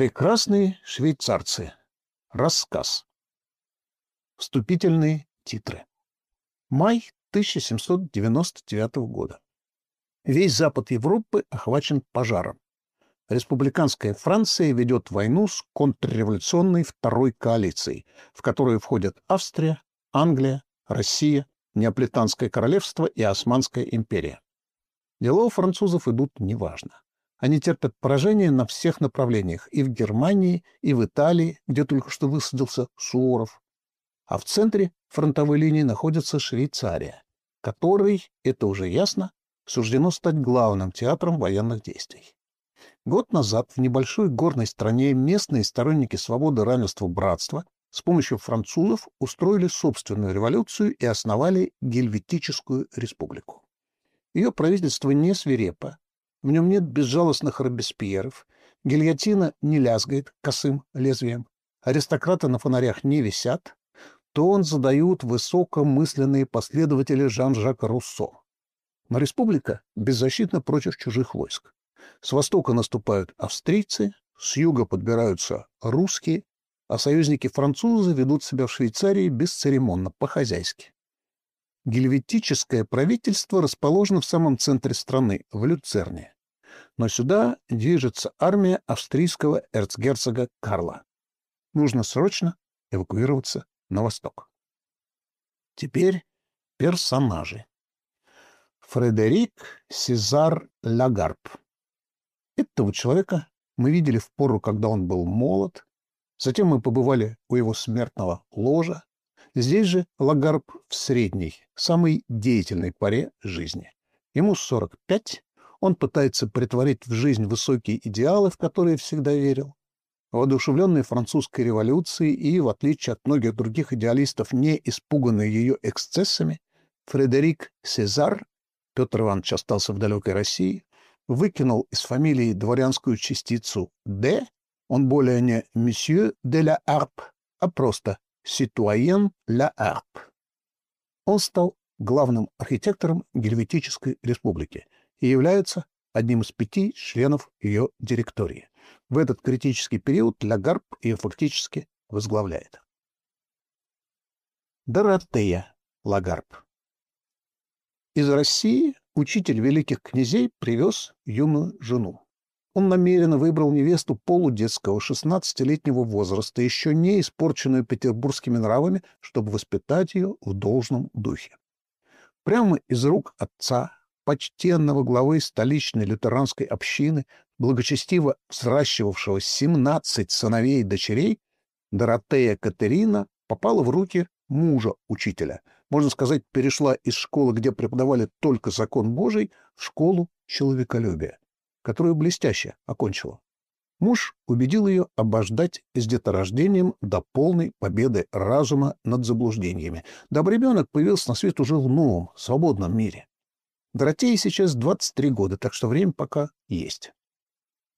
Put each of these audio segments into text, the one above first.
Прекрасные швейцарцы. Рассказ. Вступительные титры. Май 1799 года. Весь запад Европы охвачен пожаром. Республиканская Франция ведет войну с контрреволюционной второй коалицией, в которую входят Австрия, Англия, Россия, Неаполитанское королевство и Османская империя. Дела у французов идут неважно. Они терпят поражение на всех направлениях, и в Германии, и в Италии, где только что высадился Суворов. А в центре фронтовой линии находится Швейцария, которой, это уже ясно, суждено стать главным театром военных действий. Год назад в небольшой горной стране местные сторонники свободы, равенства, братства с помощью французов устроили собственную революцию и основали Гельветическую республику. Ее правительство не свирепо, в нем нет безжалостных Робеспьеров, гильотина не лязгает косым лезвием, аристократы на фонарях не висят, тон задают высокомысленные последователи Жан-Жака Руссо. Но республика беззащитна против чужих войск. С востока наступают австрийцы, с юга подбираются русские, а союзники-французы ведут себя в Швейцарии бесцеремонно, по-хозяйски. Гельветическое правительство расположено в самом центре страны, в Люцерне. Но сюда движется армия австрийского эрцгерцога Карла. Нужно срочно эвакуироваться на восток. Теперь персонажи. Фредерик Сезар Лагарб. Этого человека мы видели в пору, когда он был молод. Затем мы побывали у его смертного ложа, Здесь же Лагарб в средней, самой деятельной паре жизни. Ему 45, он пытается притворить в жизнь высокие идеалы, в которые всегда верил. Воодушевленный французской революцией и, в отличие от многих других идеалистов, не испуганный ее эксцессами, Фредерик Сезар, Петр Иванович остался в далекой России, выкинул из фамилии дворянскую частицу «де», он более не «месье де ла Арп», а просто Ситуаен Ля Арп. Он стал главным архитектором Гельветической республики и является одним из пяти членов ее директории. В этот критический период Лагарб ее фактически возглавляет. Доротея Лагарб. Из России учитель великих князей привез юную жену. Он намеренно выбрал невесту полудетского 16-летнего возраста, еще не испорченную петербургскими нравами, чтобы воспитать ее в должном духе. Прямо из рук отца, почтенного главы столичной лютеранской общины, благочестиво взращивавшего 17 сыновей и дочерей, Доротея Катерина попала в руки мужа учителя. Можно сказать, перешла из школы, где преподавали только закон Божий, в школу человеколюбия которую блестяще окончила. Муж убедил ее обождать с деторождением до полной победы разума над заблуждениями, дабы ребенок появился на свет уже в новом, свободном мире. Доротее сейчас 23 года, так что время пока есть.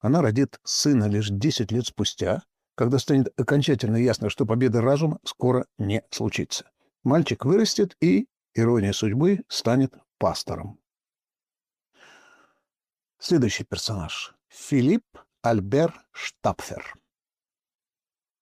Она родит сына лишь 10 лет спустя, когда станет окончательно ясно, что победа разума скоро не случится. Мальчик вырастет и, ирония судьбы, станет пастором. Следующий персонаж — Филипп Альбер Штапфер.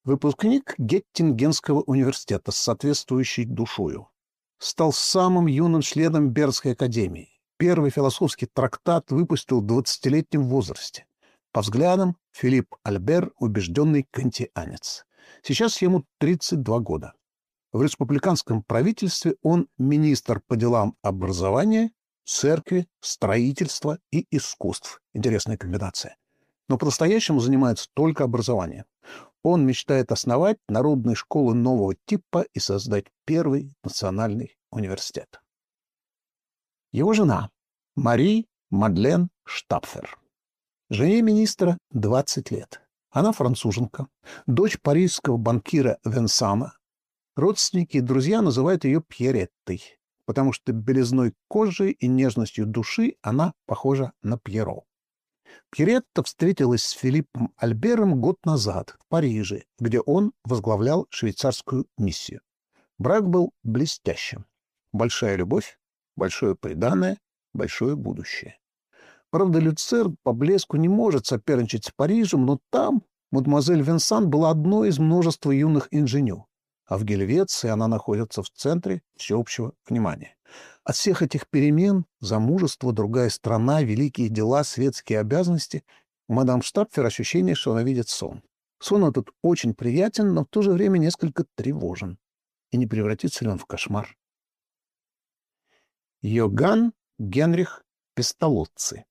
Выпускник Геттингенского университета с соответствующей душою. Стал самым юным членом Бернской академии. Первый философский трактат выпустил в 20-летнем возрасте. По взглядам, Филипп Альбер — убежденный кантианец. Сейчас ему 32 года. В республиканском правительстве он министр по делам образования церкви, строительства и искусств. Интересная комбинация. Но по-настоящему занимается только образованием. Он мечтает основать народные школы нового типа и создать первый национальный университет. Его жена Мари Мадлен Штапфер. Жене министра 20 лет. Она француженка, дочь парижского банкира Венсама. Родственники и друзья называют ее Пьереттой потому что белизной кожи и нежностью души она похожа на Пьеро. Пьеретта встретилась с Филиппом Альбером год назад в Париже, где он возглавлял швейцарскую миссию. Брак был блестящим. Большая любовь, большое преданное, большое будущее. Правда, Люцерн по блеску не может соперничать с Парижем, но там Мадемуазель Винсан была одной из множества юных инженю, а в Гельвеции она находится в центре всеобщего внимания. От всех этих перемен, замужество, другая страна, великие дела, светские обязанности, у мадам Штапфер ощущение, что она видит сон. Сон этот очень приятен, но в то же время несколько тревожен. И не превратится ли он в кошмар? Йоган Генрих Пестолоцци.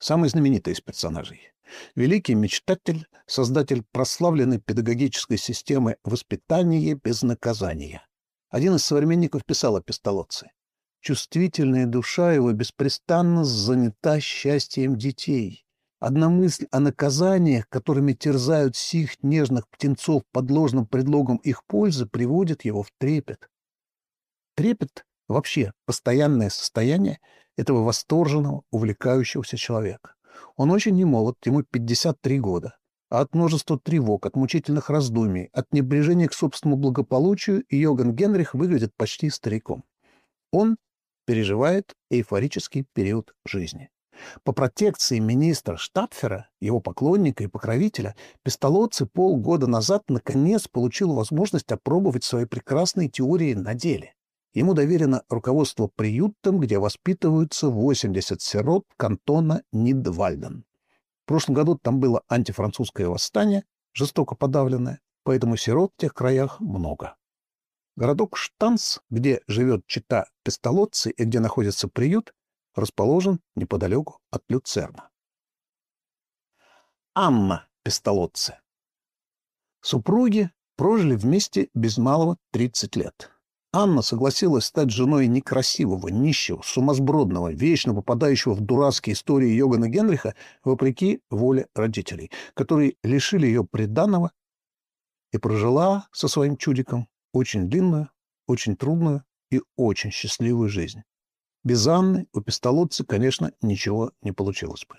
Самый знаменитый из персонажей. Великий мечтатель, создатель прославленной педагогической системы воспитания без наказания. Один из современников писал о Пестолоцци. Чувствительная душа его беспрестанно занята счастьем детей. Одна мысль о наказаниях, которыми терзают сих нежных птенцов под ложным предлогом их пользы, приводит его в трепет. Трепет — вообще постоянное состояние этого восторженного, увлекающегося человека. Он очень немолод, ему 53 года. А от множества тревог, от мучительных раздумий, от небрежения к собственному благополучию Йоган Генрих выглядит почти стариком. Он переживает эйфорический период жизни. По протекции министра Штапфера, его поклонника и покровителя, Пестолоцци полгода назад наконец получил возможность опробовать свои прекрасные теории на деле. Ему доверено руководство приютом, где воспитываются 80 сирот кантона Нидвальден. В прошлом году там было антифранцузское восстание, жестоко подавленное, поэтому сирот в тех краях много. Городок Штанс, где живет чита Пестолоцци и где находится приют, расположен неподалеку от Люцерна. Анна Пестолоцци. Супруги прожили вместе без малого 30 лет. Анна согласилась стать женой некрасивого, нищего, сумасбродного, вечно попадающего в дурацкие истории Йогана Генриха, вопреки воле родителей, которые лишили ее приданого и прожила со своим чудиком очень длинную, очень трудную и очень счастливую жизнь. Без Анны у пистолотца, конечно, ничего не получилось бы.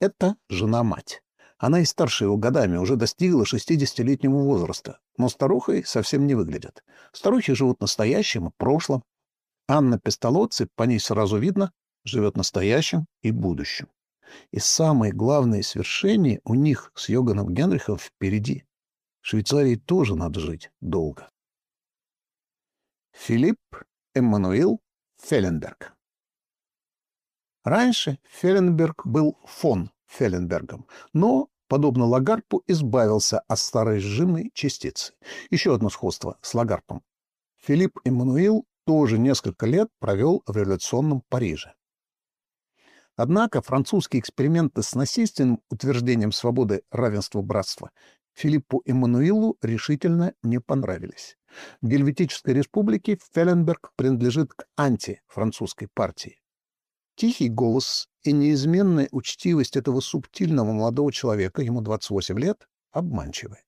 Это жена-мать. Она и старше его годами, уже достигла 60-летнего возраста, но старухой совсем не выглядит. Старухи живут настоящим и прошлым. Анна Пестолоцци, по ней сразу видно, живет настоящим и будущим. И самые главные свершения у них с Йоганом Генрихом впереди. Швейцарии тоже надо жить долго. Филипп Эммануил Фелленберг Раньше Фелленберг был фон Фелленбергом, но, подобно Лагарпу, избавился от старой сжимной частицы. Еще одно сходство с Лагарпом. Филипп Эммануил тоже несколько лет провел в революционном Париже. Однако французские эксперименты с насильственным утверждением свободы, равенства, братства Филиппу Эммануилу решительно не понравились. В Гельветической республике Фелленберг принадлежит к антифранцузской партии. Тихий голос и неизменная учтивость этого субтильного молодого человека, ему 28 лет, обманчивы.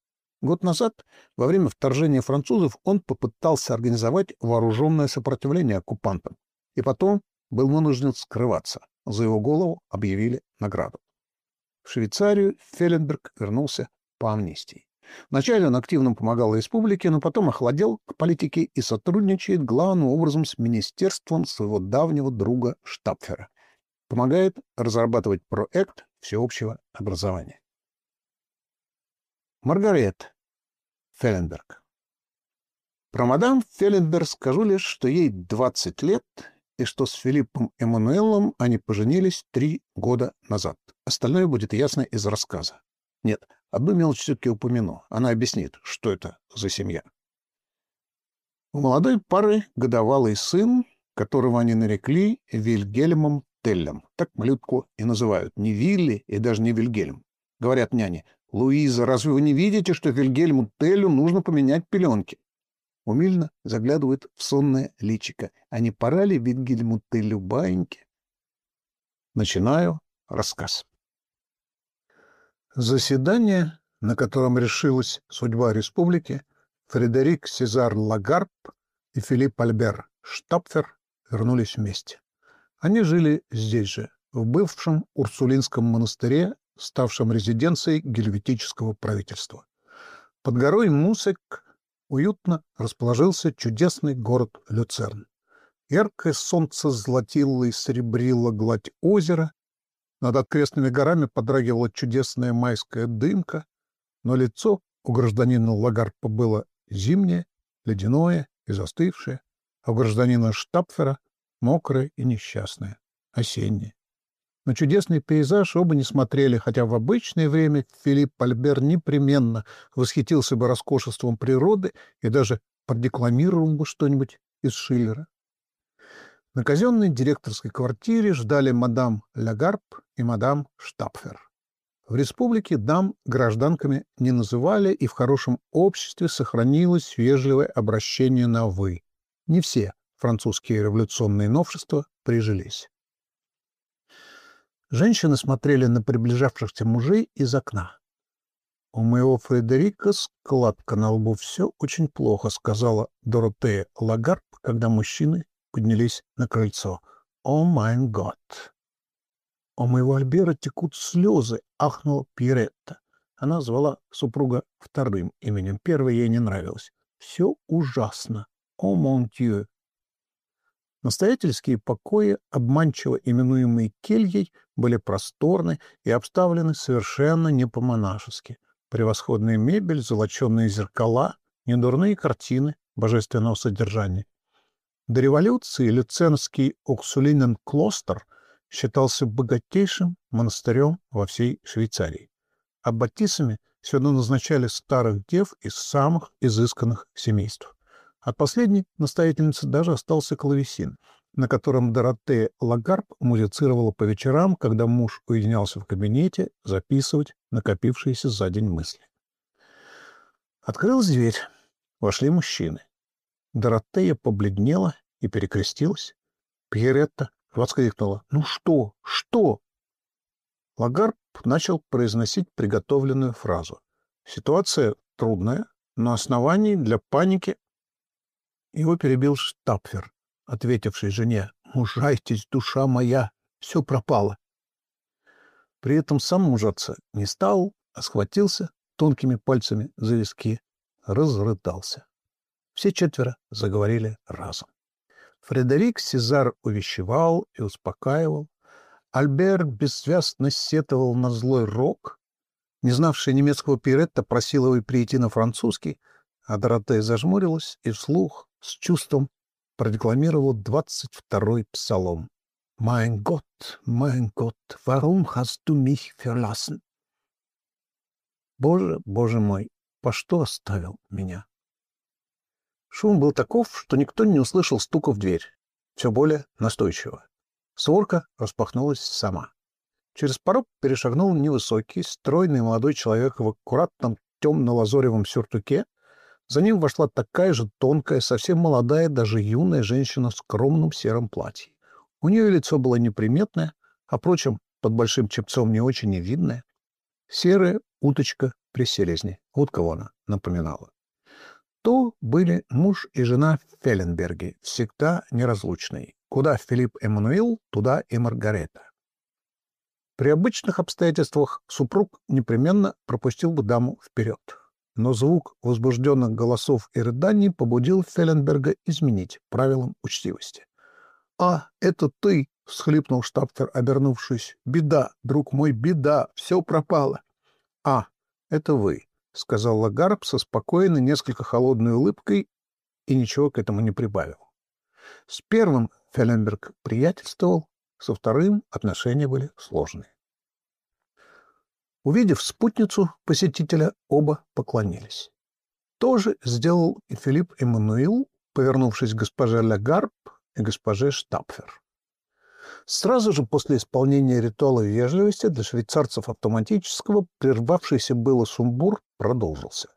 Год назад, во время вторжения французов, он попытался организовать вооруженное сопротивление оккупантам, и потом был вынужден скрываться. За его голову объявили награду. В Швейцарию Фелленберг вернулся по амнистии. Вначале он активно помогал республике, но потом охладел к политике и сотрудничает главным образом с министерством своего давнего друга Штапфера. Помогает разрабатывать проект всеобщего образования. Маргарет Фелленберг. Про мадам Фелленберг скажу лишь, что ей 20 лет, и что с Филиппом Эммануэлом они поженились три года назад. Остальное будет ясно из рассказа. Нет, Одну мелочь все-таки упомяну. Она объяснит, что это за семья. У молодой пары годовалый сын, которого они нарекли Вильгельмом Теллем. Так малютку и называют. Не Вилли и даже не Вильгельм. Говорят няне, «Луиза, разве вы не видите, что Вильгельму Теллю нужно поменять пеленки?» Умильно заглядывает в сонное личико. А не пора ли Вильгельму Теллю баиньки? Начинаю рассказ. С заседания, на котором решилась судьба республики, Фредерик Сезар Лагарп и Филипп Альбер Штапфер вернулись вместе. Они жили здесь же, в бывшем Урсулинском монастыре, ставшем резиденцией гельветического правительства. Под горой Музегг уютно расположился чудесный город Люцерн. Яркое солнце золотило и серебрило гладь озера, Над открестными горами подрагивала чудесная майская дымка, но лицо у гражданина Лагарпа было зимнее, ледяное и застывшее, а у гражданина Штапфера мокрое и несчастное, осеннее. На чудесный пейзаж оба не смотрели, хотя в обычное время Филипп Альбер непременно восхитился бы роскошеством природы и даже продекламировал бы что-нибудь из Шиллера. На казенной директорской квартире ждали мадам Лагарп и мадам Штапфер. В республике дам гражданками не называли, и в хорошем обществе сохранилось вежливое обращение на «вы». Не все французские революционные новшества прижились. Женщины смотрели на приближавшихся мужей из окна. «У моего Фредерика складка на лбу все очень плохо», — сказала Доротея Лагарб, когда мужчины поднялись на крыльцо. «О, майн год!» «У моего Альбера текут слезы», — ахнула Пьеретта. Она звала супруга вторым именем. Первое ей не нравилось. «Все ужасно. О, мон Настоятельские покои, обманчиво именуемые кельей, были просторны и обставлены совершенно не по-монашески. Превосходная мебель, золоченые зеркала, недурные картины божественного содержания. До революции Люценский Оксулинен Клостер считался богатейшим монастырем во всей Швейцарии. Аббатисами сюда назначали старых дев из самых изысканных семейств. От последней настоятельницы даже остался клавесин, на котором Доротея Лагарб музицировала по вечерам, когда муж уединялся в кабинете записывать накопившиеся за день мысли. Открылась дверь. Вошли мужчины. Доротея побледнела и перекрестилась. Пьеретта воскликнула. «Ну что? Что?» Лагарб начал произносить приготовленную фразу. Ситуация трудная, но оснований для паники... Его перебил Штапфер, ответивший жене. «Мужайтесь, душа моя, все пропало». При этом сам мужаться не стал, а схватился тонкими пальцами за виски, разрыдался. Все четверо заговорили разом. Фредерик Сезар увещевал и успокаивал. Альбер бессвязно сетовал на злой рок. Не знавшая немецкого пиретта просила его прийти на французский, а Доротея зажмурилась и вслух с чувством продекламировала двадцать второй псалом. «Mein Gott, mein Gott, warum hast du mich verlassen?» «Боже, Боже мой, по что оставил меня?» Шум был таков, что никто не услышал стука в дверь, все более настойчиво. Сворка распахнулась сама. Через порог перешагнул невысокий, стройный молодой человек в аккуратном темно-лазоревом сюртуке. За ним вошла такая же тонкая, совсем молодая, даже юная женщина в скромном сером платье. У нее лицо было неприметное, а, впрочем, под большим чепцом не очень и видное. Серая уточка при селезне. Кого она напоминала то были муж и жена Фелленберги, всегда неразлучные. Куда Филипп Эммануил, туда и Маргарета. При обычных обстоятельствах супруг непременно пропустил бы даму вперед. Но звук возбужденных голосов и рыданий побудил Фелленберга изменить правилам учтивости. «А, это ты!» — всхлипнул штабтер, обернувшись. «Беда, друг мой, беда! Все пропало!» «А, это вы!» — сказал Лагарб со спокойной, несколько холодной улыбкой и ничего к этому не прибавил. С первым Фелленберг приятельствовал, со вторым отношения были сложные. Увидев спутницу посетителя, оба поклонились. То же сделал и Филипп Эммануил, повернувшись к госпоже Лагарб и госпоже Штапфер. Сразу же после исполнения ритуала вежливости для швейцарцев автоматического прервавшийся было сумбур продолжился.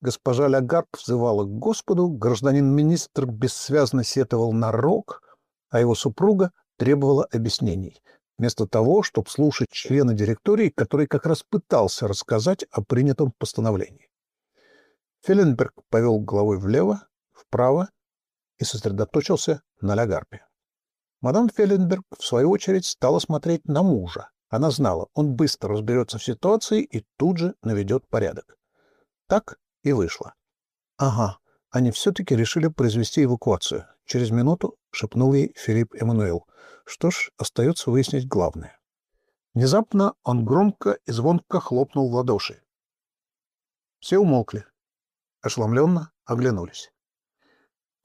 Госпожа Лягард взывала к Господу, гражданин-министр бессвязно сетовал на рок, а его супруга требовала объяснений, вместо того, чтобы слушать члена директории, который как раз пытался рассказать о принятом постановлении. Феленберг повел головой влево, вправо и сосредоточился на Лягарпе. Мадам Фелленберг, в свою очередь, стала смотреть на мужа. Она знала, он быстро разберется в ситуации и тут же наведет порядок. Так и вышло. «Ага, они все-таки решили произвести эвакуацию», — через минуту шепнул ей Филипп Эммануил. «Что ж, остается выяснить главное». Внезапно он громко и звонко хлопнул в ладоши. Все умолкли. Ошеломленно оглянулись.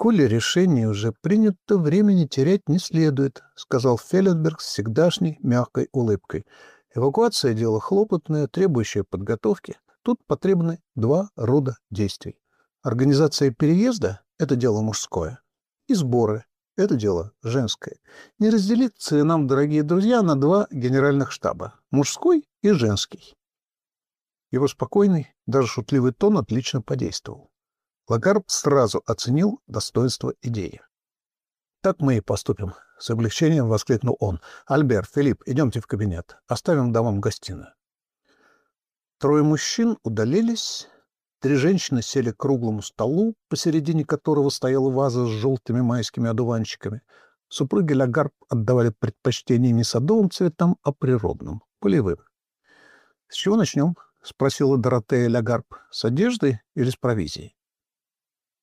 «Коли решение уже принято, времени терять не следует», — сказал Фелленберг с всегдашней мягкой улыбкой. «Эвакуация — дело хлопотное, требующее подготовки. Тут потребны два рода действий. Организация переезда — это дело мужское, и сборы — это дело женское. Не разделиться нам, дорогие друзья, на два генеральных штаба — мужской и женский. Его спокойный, даже шутливый тон отлично подействовал. Лагарб сразу оценил достоинство идеи. «Так мы и поступим», — с облегчением воскликнул он. «Альбер, Филипп, идемте в кабинет. Оставим дамам гостиную». Трое мужчин удалились, Три женщины сели к круглому столу, посередине которого стояла ваза с желтыми майскими одуванчиками. Супруги Лагарб отдавали предпочтение не садовым цветам, а природным, полевым. — С чего начнем? — спросила Доротея Лагарб. — С одежды или с провизией?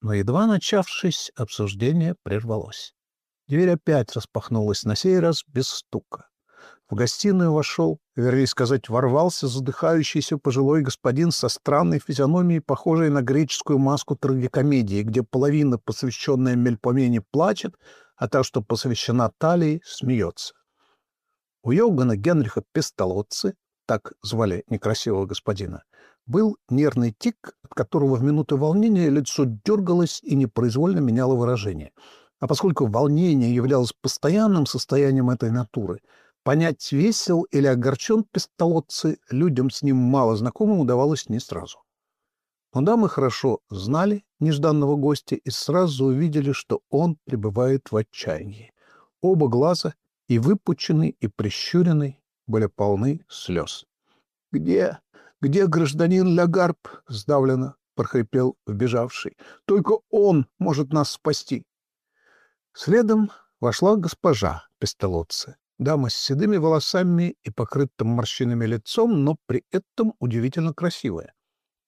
Но едва начавшись, обсуждение прервалось. Дверь опять распахнулась, на сей раз без стука. В гостиную вошел, вернее сказать, ворвался задыхающийся пожилой господин со странной физиономией, похожей на греческую маску трагикомедии, где половина, посвященная Мельпомене, плачет, а та, что посвящена Талии, смеется. У Йогана Генриха Пестолоцци, так звали некрасивого господина, был нервный тик, от которого в минуты волнения лицо дергалось и непроизвольно меняло выражение. А поскольку волнение являлось постоянным состоянием этой натуры — Понять, весел или огорчен пистолотцы людям с ним мало знакомым удавалось не сразу. Но дамы хорошо знали нежданного гостя и сразу увидели, что он пребывает в отчаянии. Оба глаза, и выпученный, и прищуренный, были полны слез. — Где? Где гражданин Лагарб? — сдавленно прохрипел вбежавший. — Только он может нас спасти. Следом вошла госпожа Пестолотцы. Дама с седыми волосами и покрытым морщинами лицом, но при этом удивительно красивая.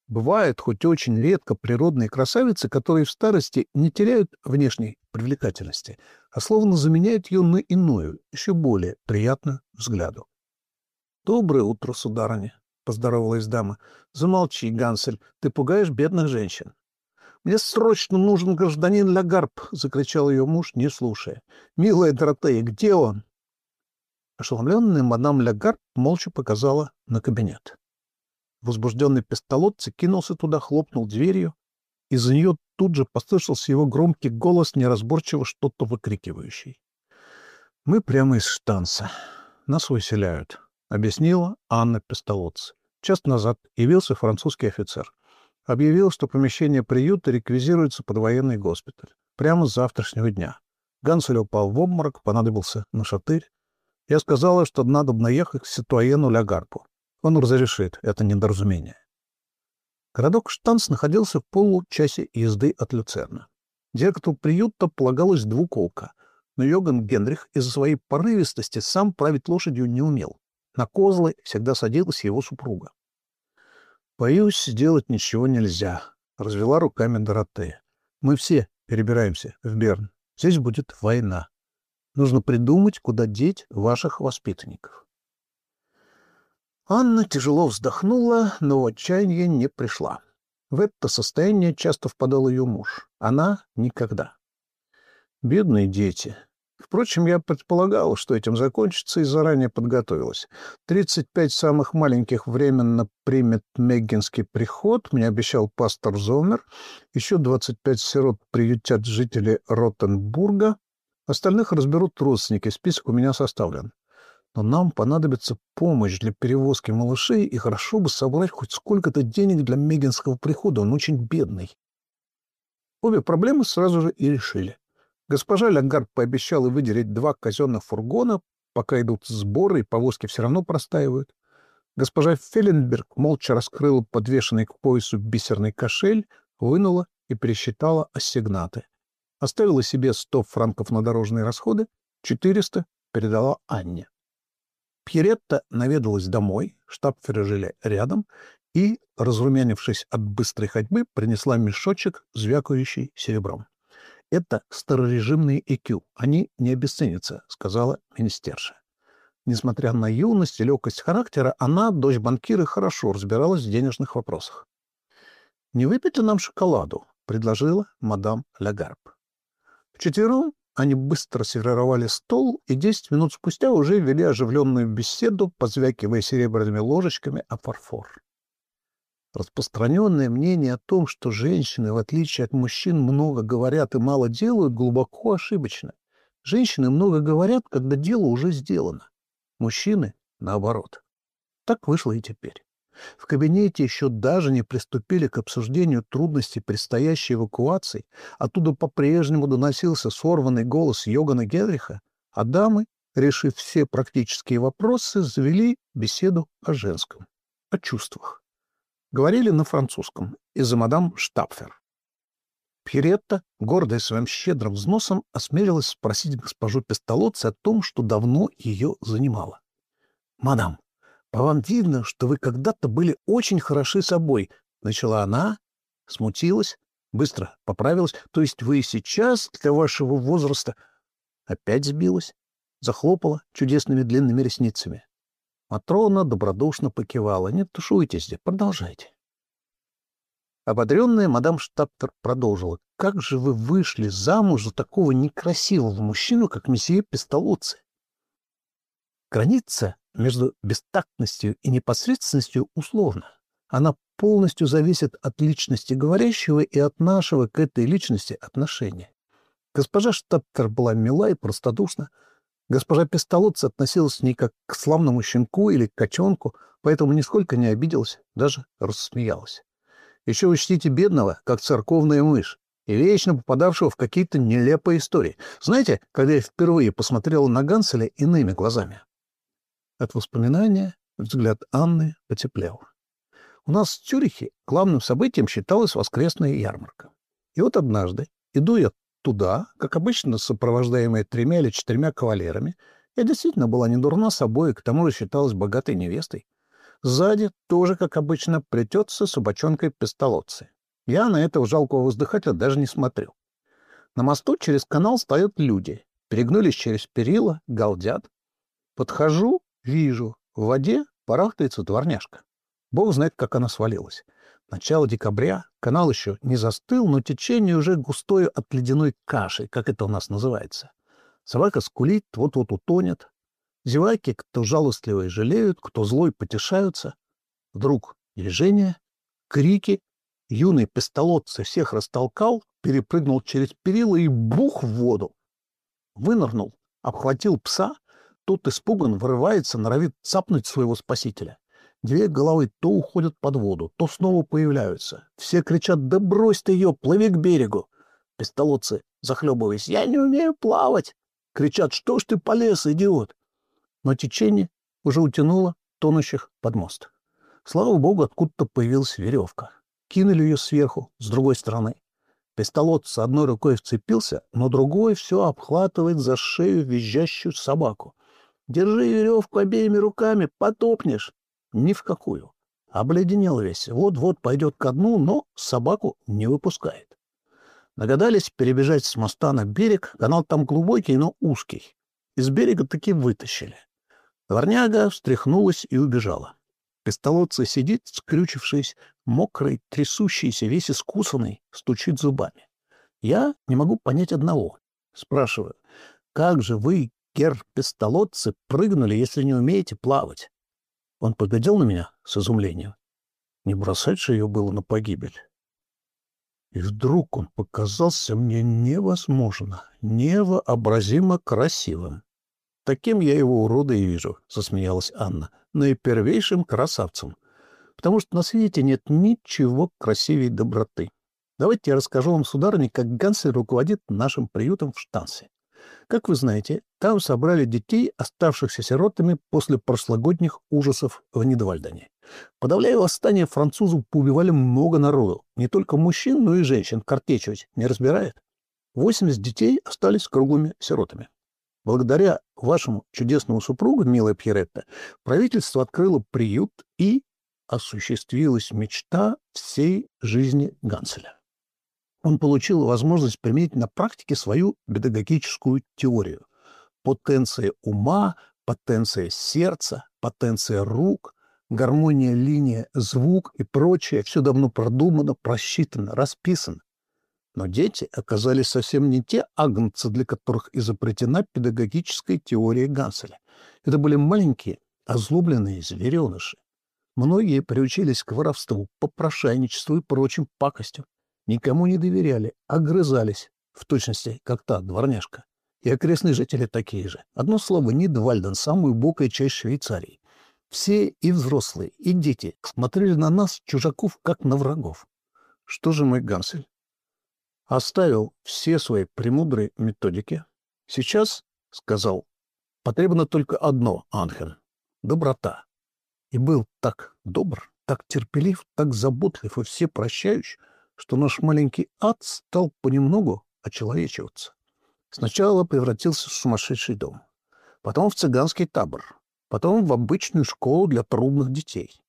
Бывают, хоть очень редко, природные красавицы, которые в старости не теряют внешней привлекательности, а словно заменяют ее на иную, еще более приятную взгляду. — Доброе утро, сударыня, — поздоровалась дама. — Замолчи, Гансель, ты пугаешь бедных женщин. — Мне срочно нужен гражданин Лагарб, — закричал ее муж, не слушая. — Милая Доротея, где он? Ошеломленная мадам Лягард молча показала на кабинет. Возбужденный пистолотцы кинулся туда, хлопнул дверью. Из-за нее тут же послышался его громкий голос, неразборчиво что-то выкрикивающий. «Мы прямо из штанца. Нас выселяют», — объяснила Анна Пистолотцы. Час назад явился французский офицер. Объявил, что помещение приюта реквизируется под военный госпиталь. Прямо с завтрашнего дня. Гансель упал в обморок, понадобился на шатырь. Я сказала, что надо наехать к Ситуаену Лягарпу. Он разрешит это недоразумение. Городок Штанц находился в получасе езды от Люцерна. Директору приюта полагалась двуколка, но Йоган Генрих из-за своей порывистости сам править лошадью не умел. На козлы всегда садилась его супруга. «Боюсь, сделать ничего нельзя», — развела руками Доротея. «Мы все перебираемся в Берн. Здесь будет война. Нужно придумать, куда деть ваших воспитанников. Анна тяжело вздохнула, но в отчаяние не пришла. В это состояние часто впадал ее муж. Она — никогда. Бедные дети. Впрочем, я предполагал, что этим закончится, и заранее подготовилась. Тридцать пять самых маленьких временно примет Меггинский приход, мне обещал пастор Зомер. Еще двадцать пять сирот приютят жители Ротенбурга. Остальных разберут родственники, список у меня составлен. Но нам понадобится помощь для перевозки малышей, и хорошо бы собрать хоть сколько-то денег для Мегинского прихода, он очень бедный. Обе проблемы сразу же и решили. Госпожа Лягард пообещала выделить два казенных фургона, пока идут сборы, и повозки все равно простаивают. Госпожа Фелленберг молча раскрыла подвешенный к поясу бисерный кошель, вынула и пересчитала ассигнаты. Оставила себе 100 франков на дорожные расходы, 400 передала Анне. Пьеретта наведалась домой, штабферы жили рядом, и, разрумянившись от быстрой ходьбы, принесла мешочек, звякающий серебром. «Это старорежимные ЭКЮ, они не обесценятся», — сказала министерша. Несмотря на юность и легкость характера, она, дочь банкира, хорошо разбиралась в денежных вопросах. «Не ли нам шоколаду?» — предложила мадам Лагарб. Вчетвером они быстро сервировали стол и десять минут спустя уже вели оживленную беседу, позвякивая серебряными ложечками о фарфор. Распространенное мнение о том, что женщины, в отличие от мужчин, много говорят и мало делают, глубоко ошибочно. Женщины много говорят, когда дело уже сделано. Мужчины — наоборот. Так вышло и теперь. В кабинете еще даже не приступили к обсуждению трудностей предстоящей эвакуации, оттуда по-прежнему доносился сорванный голос Йогана Генриха, а дамы, решив все практические вопросы, завели беседу о женском, о чувствах. Говорили на французском из-за мадам Штапфер. Пьеретта, гордая своим щедрым взносом, осмелилась спросить госпожу Пестолоци о том, что давно ее занимало. «Мадам, по вам видно, что вы когда-то были очень хороши собой», — начала она, смутилась, быстро поправилась. «То есть вы сейчас для вашего возраста...» Опять сбилась, захлопала чудесными длинными ресницами. Матрона добродушно покивала. «Не тушуйтесь, продолжайте». Ободренная мадам Штаптер продолжила. «Как же вы вышли замуж за такого некрасивого мужчину, как месье Пестолоци?» Граница между бестактностью и непосредственностью условна. Она полностью зависит от личности говорящего и от нашего к этой личности отношения. Госпожа Штаптер была мила и простодушна, Госпожа Пестолотца относилась к ней как к славному щенку или котенку, поэтому нисколько не обиделась, даже рассмеялась. Еще учтите бедного, как церковная мышь, и вечно попадавшего в какие-то нелепые истории. Знаете, когда я впервые посмотрела на Ганселя иными глазами? От воспоминания взгляд Анны потеплел. У нас в Цюрихе главным событием считалась воскресная ярмарка. И вот однажды, иду я Туда, как обычно, сопровождаемая тремя или четырьмя кавалерами, я действительно была не дурна собой и к тому же считалась богатой невестой. Сзади тоже, как обычно, плетется собачонкой пестолотцы. Я на этого жалкого воздыхателя даже не смотрю. На мосту через канал стоят люди, перегнулись через перила, галдят. Подхожу, вижу, в воде барахтается дворняжка. Бог знает, как она свалилась. Начало декабря, канал еще не застыл, но течение уже густое от ледяной каши, как это у нас называется. Собака скулит, вот-вот утонет. Зеваки, кто жалостливые, жалеют, кто злой, потешаются. Вдруг движение, крики. Юный пистолотцы всех растолкал, перепрыгнул через перила и бух в воду. Вынырнул, обхватил пса, тот испуган, вырывается, норовит цапнуть своего спасителя. Две головы то уходят под воду, то снова появляются. Все кричат «Да брось ты ее, плыви к берегу!» Пистолотцы, захлебываясь «Я не умею плавать!» Кричат «Что ж ты полез, идиот?» Но течение уже утянуло тонущих под мост. Слава богу, откуда-то появилась веревка. Кинули ее сверху, с другой стороны. Пистолот с одной рукой вцепился, но другой все обхватывает за шею визжащую собаку. «Держи веревку обеими руками, потопнешь!» Ни в какую. Обледенел весь, вот-вот пойдет ко дну, но собаку не выпускает. Догадались перебежать с моста на берег, канал там глубокий, но узкий. Из берега таки вытащили. Дворняга встряхнулась и убежала. Пистолотцы сидит, скрючившись, мокрый, трясущийся, весь искусанный, стучит зубами. Я не могу понять одного. Спрашиваю, как же вы, гер пистолотцы, прыгнули, если не умеете плавать? Он поглядел на меня с изумлением. Не бросать же ее было на погибель. И вдруг он показался мне невозможно, невообразимо красивым. Таким я его урода и вижу, — засмеялась Анна, — наипервейшим красавцем. Потому что на свете нет ничего красивее доброты. Давайте я расскажу вам, сударыня, как Гансель руководит нашим приютом в Штансе. Как вы знаете, там собрали детей, оставшихся сиротами после прошлогодних ужасов в Нидвальдене. Подавляя восстание, французы поубивали много народу, не только мужчин, но и женщин, картечивать не разбирает. 80 детей остались круглыми сиротами. Благодаря вашему чудесному супругу, милая Пьеретта, правительство открыло приют и осуществилась мечта всей жизни Ганселя он получил возможность применить на практике свою педагогическую теорию. Потенция ума потенция сердца, потенция рук, гармония, линия, звук и прочее. Все давно продумано, просчитано, расписано. Но дети оказались совсем не те агнцы, для которых изобретена педагогическая теория Ганселя. Это были маленькие, озлобленные звереныши. Многие приучились к воровству, попрошайничеству и прочим пакостям. Никому не доверяли, огрызались, в точности, как та дворняжка. И окрестные жители такие же. Одно слово, Нидвальден, самая убогая часть Швейцарии. Все и взрослые, и дети смотрели на нас, чужаков, как на врагов. Что же мой Гансель? Оставил все свои премудрые методики. Сейчас, — сказал, — потребно только одно, Анхель — доброта. И был так добр, так терпелив, так заботлив и все прощающий, что наш маленький ад стал понемногу очеловечиваться. Сначала превратился в сумасшедший дом, потом в цыганский табор, потом в обычную школу для трудных детей.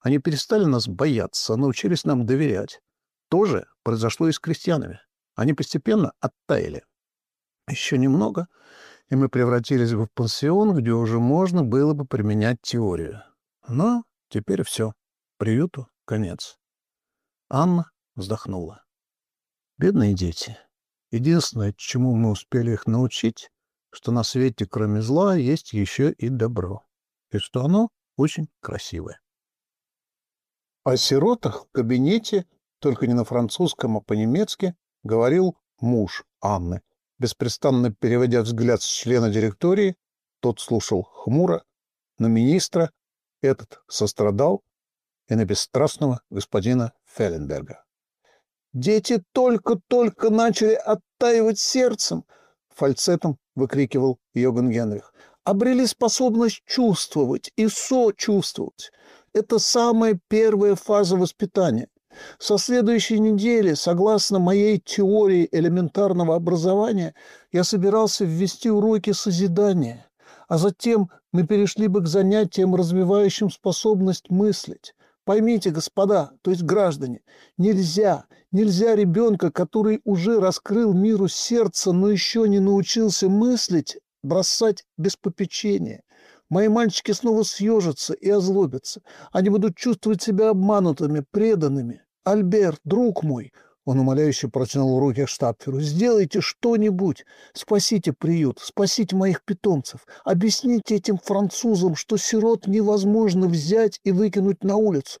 Они перестали нас бояться, научились нам доверять. То же произошло и с крестьянами. Они постепенно оттаяли. Еще немного, и мы превратились в пансион, где уже можно было бы применять теорию. Но теперь все. Приюту конец. Анна вздохнула. Бедные дети. Единственное, чему мы успели их научить, что на свете кроме зла есть еще и добро, и что оно очень красивое. О сиротах в кабинете, только не на французском, а по-немецки, говорил муж Анны, беспрестанно переводя взгляд с члена директории, тот слушал хмуро, на министра, этот сострадал, и на бесстрастного господина Фелленберга. «Дети только-только начали оттаивать сердцем!» — фальцетом выкрикивал Йоган Генрих. «Обрели способность чувствовать и сочувствовать. Это самая первая фаза воспитания. Со следующей недели, согласно моей теории элементарного образования, я собирался ввести уроки созидания, а затем мы перешли бы к занятиям, развивающим способность мыслить. Поймите, господа, то есть граждане, нельзя, нельзя ребенка, который уже раскрыл миру сердце, но еще не научился мыслить, бросать без попечения. Мои мальчики снова съежатся и озлобятся. Они будут чувствовать себя обманутыми, преданными. Альберт, друг мой, он умоляюще протянул руки Штапферу. «Сделайте что-нибудь! Спасите приют, спасите моих питомцев! Объясните этим французам, что сирот невозможно взять и выкинуть на улицу!»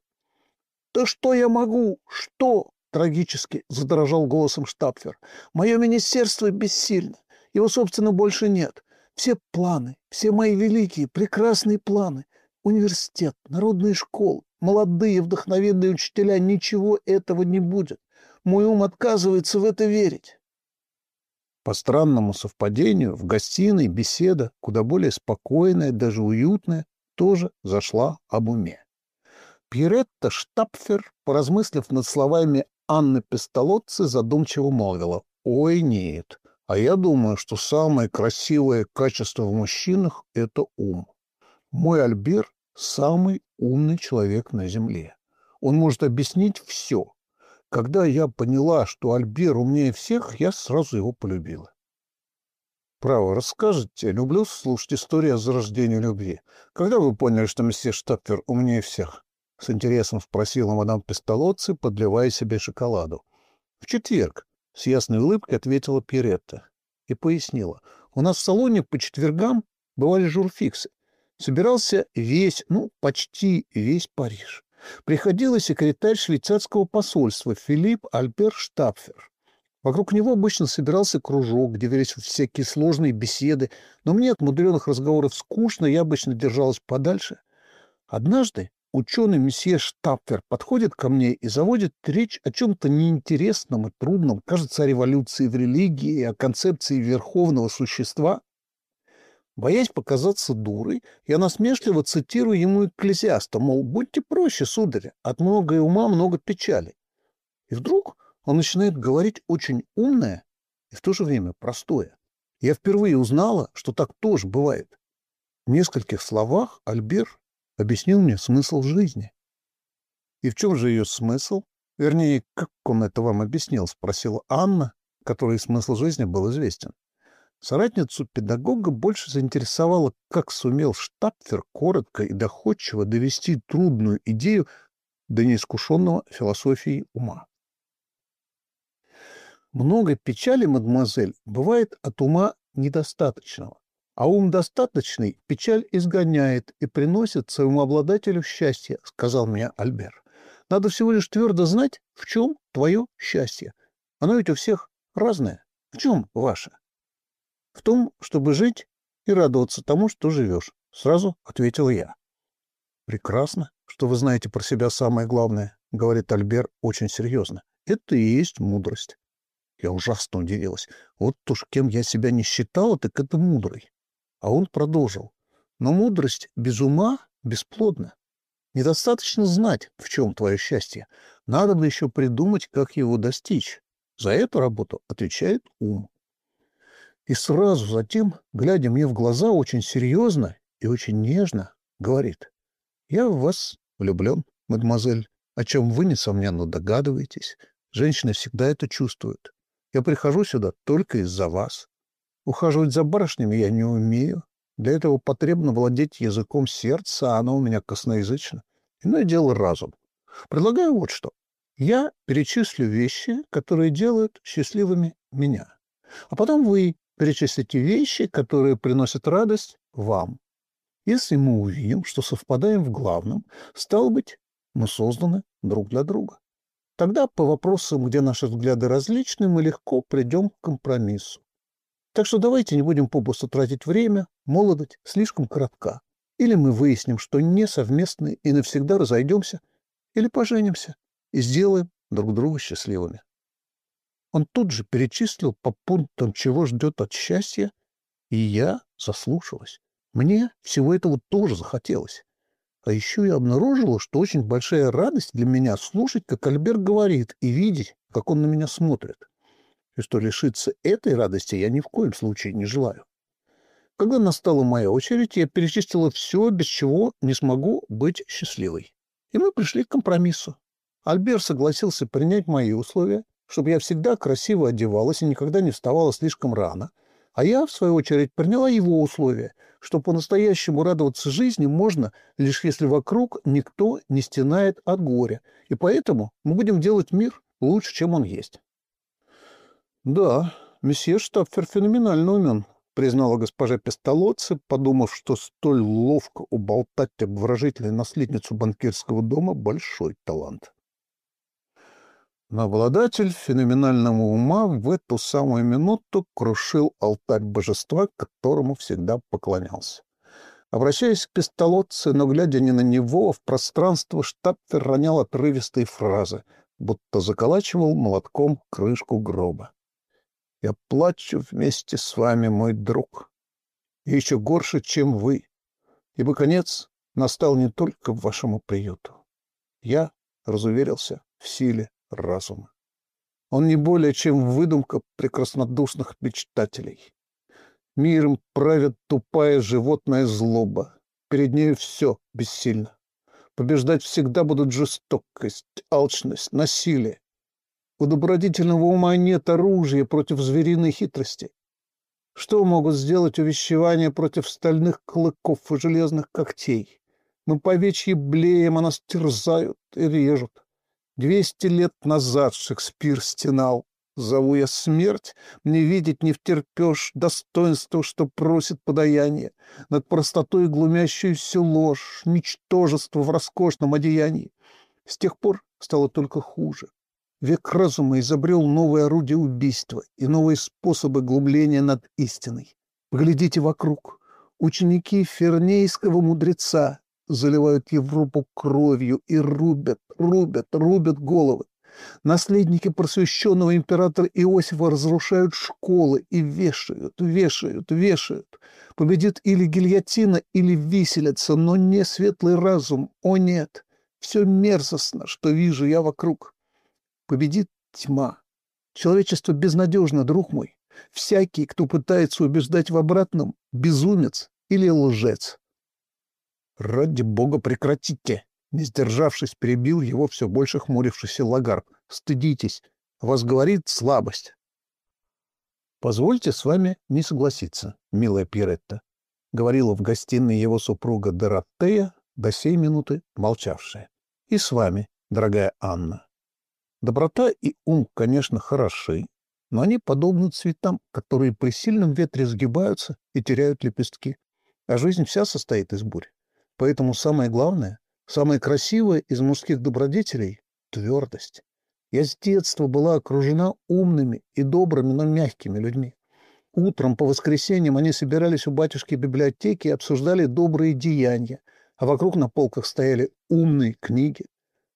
«Да что я могу? Что?» — трагически задрожал голосом Штапфер. «Мое министерство бессильно. Его, собственно, больше нет. Все планы, все мои великие, прекрасные планы, университет, народные школы, молодые вдохновенные учителя, ничего этого не будет. Мой ум отказывается в это верить. По странному совпадению в гостиной беседа, куда более спокойная, даже уютная, тоже зашла об уме. Пьеретта Штапфер, поразмыслив над словами Анны Пестолотцы, задумчиво молвила. «Ой, нет, а я думаю, что самое красивое качество в мужчинах — это ум. Мой Альбер — самый умный человек на Земле. Он может объяснить все, когда я поняла, что Альбер умнее всех, я сразу его полюбила. Право, расскажете, люблю слушать истории о зарождении любви. Когда вы поняли, что месье Штаппер умнее всех? С интересом спросила мадам Пестолоцци, подливая себе шоколаду. В четверг, с ясной улыбкой ответила Пиретта и пояснила. У нас в салоне по четвергам бывали журфиксы. Собирался весь, ну, почти весь Париж приходил и секретарь швейцарского посольства Филипп Альбер Штапфер. Вокруг него обычно собирался кружок, где велись всякие сложные беседы, но мне от мудреных разговоров скучно, я обычно держалась подальше. Однажды ученый месье Штапфер подходит ко мне и заводит речь о чем-то неинтересном и трудном, кажется, о революции в религии о концепции верховного существа. Боясь показаться дурой, я насмешливо цитирую ему экклезиаста, мол, будьте проще, сударь, от многое ума много печали. И вдруг он начинает говорить очень умное и в то же время простое. Я впервые узнала, что так тоже бывает. В нескольких словах Альбер объяснил мне смысл жизни. И в чем же ее смысл? Вернее, как он это вам объяснил, спросила Анна, которой смысл жизни был известен. Соратницу педагога больше заинтересовало, как сумел Штапфер коротко и доходчиво довести трудную идею до неискушенного философии ума. Много печали, мадемуазель, бывает от ума недостаточного, а ум достаточный печаль изгоняет и приносит своему обладателю счастье, сказал мне Альбер. Надо всего лишь твердо знать, в чем твое счастье. Оно ведь у всех разное. В чем ваше? В том, чтобы жить и радоваться тому, что живешь, сразу ответил я. Прекрасно, что вы знаете про себя самое главное, говорит Альбер очень серьезно. Это и есть мудрость. Я ужасно удивилась. Вот уж кем я себя не считала, так это мудрый. А он продолжил. Но мудрость без ума бесплодна. Недостаточно знать, в чем твое счастье. Надо бы еще придумать, как его достичь. За эту работу отвечает ум. И сразу затем, глядя мне в глаза очень серьезно и очень нежно, говорит. «Я в вас влюблен, мадемуазель, о чем вы, несомненно, догадываетесь. Женщины всегда это чувствуют. Я прихожу сюда только из-за вас. Ухаживать за барышнями я не умею. Для этого потребно владеть языком сердца, а оно у меня косноязычно. Иное дело разум. Предлагаю вот что. Я перечислю вещи, которые делают счастливыми меня. А потом вы перечислите вещи, которые приносят радость вам. Если мы увидим, что совпадаем в главном, стало быть, мы созданы друг для друга. Тогда по вопросам, где наши взгляды различны, мы легко придем к компромиссу. Так что давайте не будем попусту тратить время, молодость слишком коротка. Или мы выясним, что не совместны и навсегда разойдемся, или поженимся и сделаем друг друга счастливыми. Он тут же перечислил по пунктам, чего ждет от счастья, и я заслушалась. Мне всего этого тоже захотелось. А еще я обнаружила, что очень большая радость для меня слушать, как Альберт говорит, и видеть, как он на меня смотрит. И что лишиться этой радости я ни в коем случае не желаю. Когда настала моя очередь, я перечислила все, без чего не смогу быть счастливой. И мы пришли к компромиссу. Альбер согласился принять мои условия, чтобы я всегда красиво одевалась и никогда не вставала слишком рано — а я, в свою очередь, приняла его условия, что по-настоящему радоваться жизни можно, лишь если вокруг никто не стенает от горя, и поэтому мы будем делать мир лучше, чем он есть. «Да, месье Штапфер феноменально умен», — признала госпожа Пестолоци, подумав, что столь ловко уболтать обворожительную наследницу банкирского дома — большой талант. Но обладатель феноменального ума в эту самую минуту крушил алтарь божества, которому всегда поклонялся. Обращаясь к пистолотце, но глядя не на него, а в пространство, Штапфер ронял отрывистые фразы, будто заколачивал молотком крышку гроба. «Я плачу вместе с вами, мой друг, и еще горше, чем вы, ибо конец настал не только вашему приюту. Я разуверился в силе разума. Он не более чем выдумка прекраснодушных мечтателей. Миром правит тупая животная злоба. Перед нею все бессильно. Побеждать всегда будут жестокость, алчность, насилие. У добродетельного ума нет оружия против звериной хитрости. Что могут сделать увещевания против стальных клыков и железных когтей? Мы по вечьи блеем, а нас терзают и режут. Двести лет назад Шекспир стенал. Зову я смерть, мне видеть не втерпешь достоинство, что просит подаяние, над простотой глумящуюся ложь, ничтожество в роскошном одеянии. С тех пор стало только хуже. Век разума изобрел новые орудия убийства и новые способы глумления над истиной. Поглядите вокруг. Ученики фернейского мудреца заливают Европу кровью и рубят, рубят, рубят головы. Наследники просвещенного императора Иосифа разрушают школы и вешают, вешают, вешают. Победит или гильотина, или виселица, но не светлый разум. О нет, все мерзостно, что вижу я вокруг. Победит тьма. Человечество безнадежно, друг мой. Всякий, кто пытается убеждать в обратном, безумец или лжец. «Ради бога, прекратите!» Не сдержавшись, перебил его все больше хмурившийся Лагарб. «Стыдитесь! Вас говорит слабость!» «Позвольте с вами не согласиться, милая Пиретта», — говорила в гостиной его супруга Доротея, до сей минуты молчавшая. «И с вами, дорогая Анна. Доброта и ум, конечно, хороши, но они подобны цветам, которые при сильном ветре сгибаются и теряют лепестки. А жизнь вся состоит из бурь. Поэтому самое главное, самое красивое из мужских добродетелей — твердость. Я с детства была окружена умными и добрыми, но мягкими людьми. Утром по воскресеньям они собирались у батюшки библиотеки и обсуждали добрые деяния, а вокруг на полках стояли умные книги.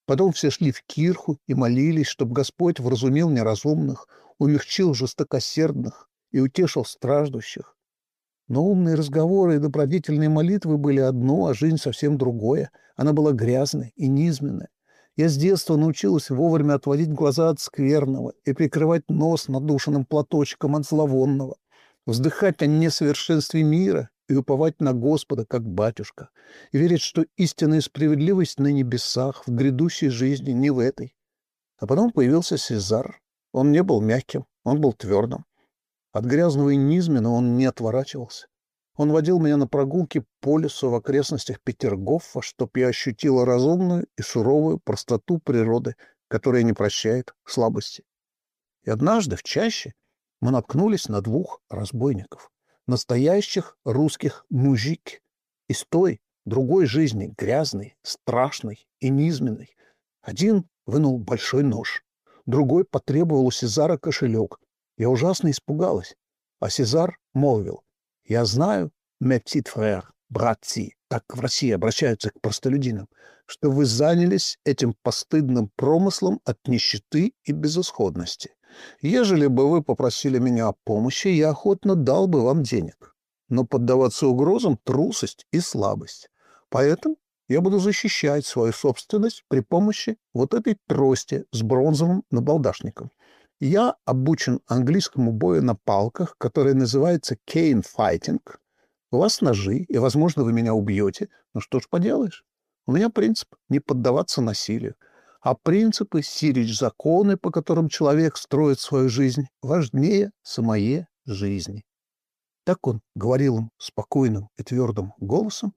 Потом все шли в кирху и молились, чтобы Господь вразумил неразумных, умягчил жестокосердных и утешил страждущих. Но умные разговоры и добродетельные молитвы были одно, а жизнь совсем другое. Она была грязной и низменной. Я с детства научилась вовремя отводить глаза от скверного и прикрывать нос надушенным платочком от зловонного, вздыхать о несовершенстве мира и уповать на Господа, как батюшка, и верить, что истинная справедливость на небесах, в грядущей жизни, не в этой. А потом появился Сезар. Он не был мягким, он был твердым. От грязного и низмена он не отворачивался. Он водил меня на прогулки по лесу в окрестностях Петергофа, чтоб я ощутила разумную и суровую простоту природы, которая не прощает слабости. И однажды в чаще мы наткнулись на двух разбойников, настоящих русских мужик, из той, другой жизни, грязной, страшной и низменной. Один вынул большой нож, другой потребовал у Сезара кошелек. Я ужасно испугалась, а Сезар молвил, я знаю, «Мепсит фрер», «братцы», так в России обращаются к простолюдинам, что вы занялись этим постыдным промыслом от нищеты и безысходности. Ежели бы вы попросили меня о помощи, я охотно дал бы вам денег. Но поддаваться угрозам — трусость и слабость. Поэтому я буду защищать свою собственность при помощи вот этой трости с бронзовым набалдашником. Я обучен английскому бою на палках, который называется кейн файтинг. У вас ножи, и, возможно, вы меня убьете. Ну что ж поделаешь? У меня принцип не поддаваться насилию. А принципы, сирич законы, по которым человек строит свою жизнь, важнее самой жизни. Так он говорил им спокойным и твердым голосом,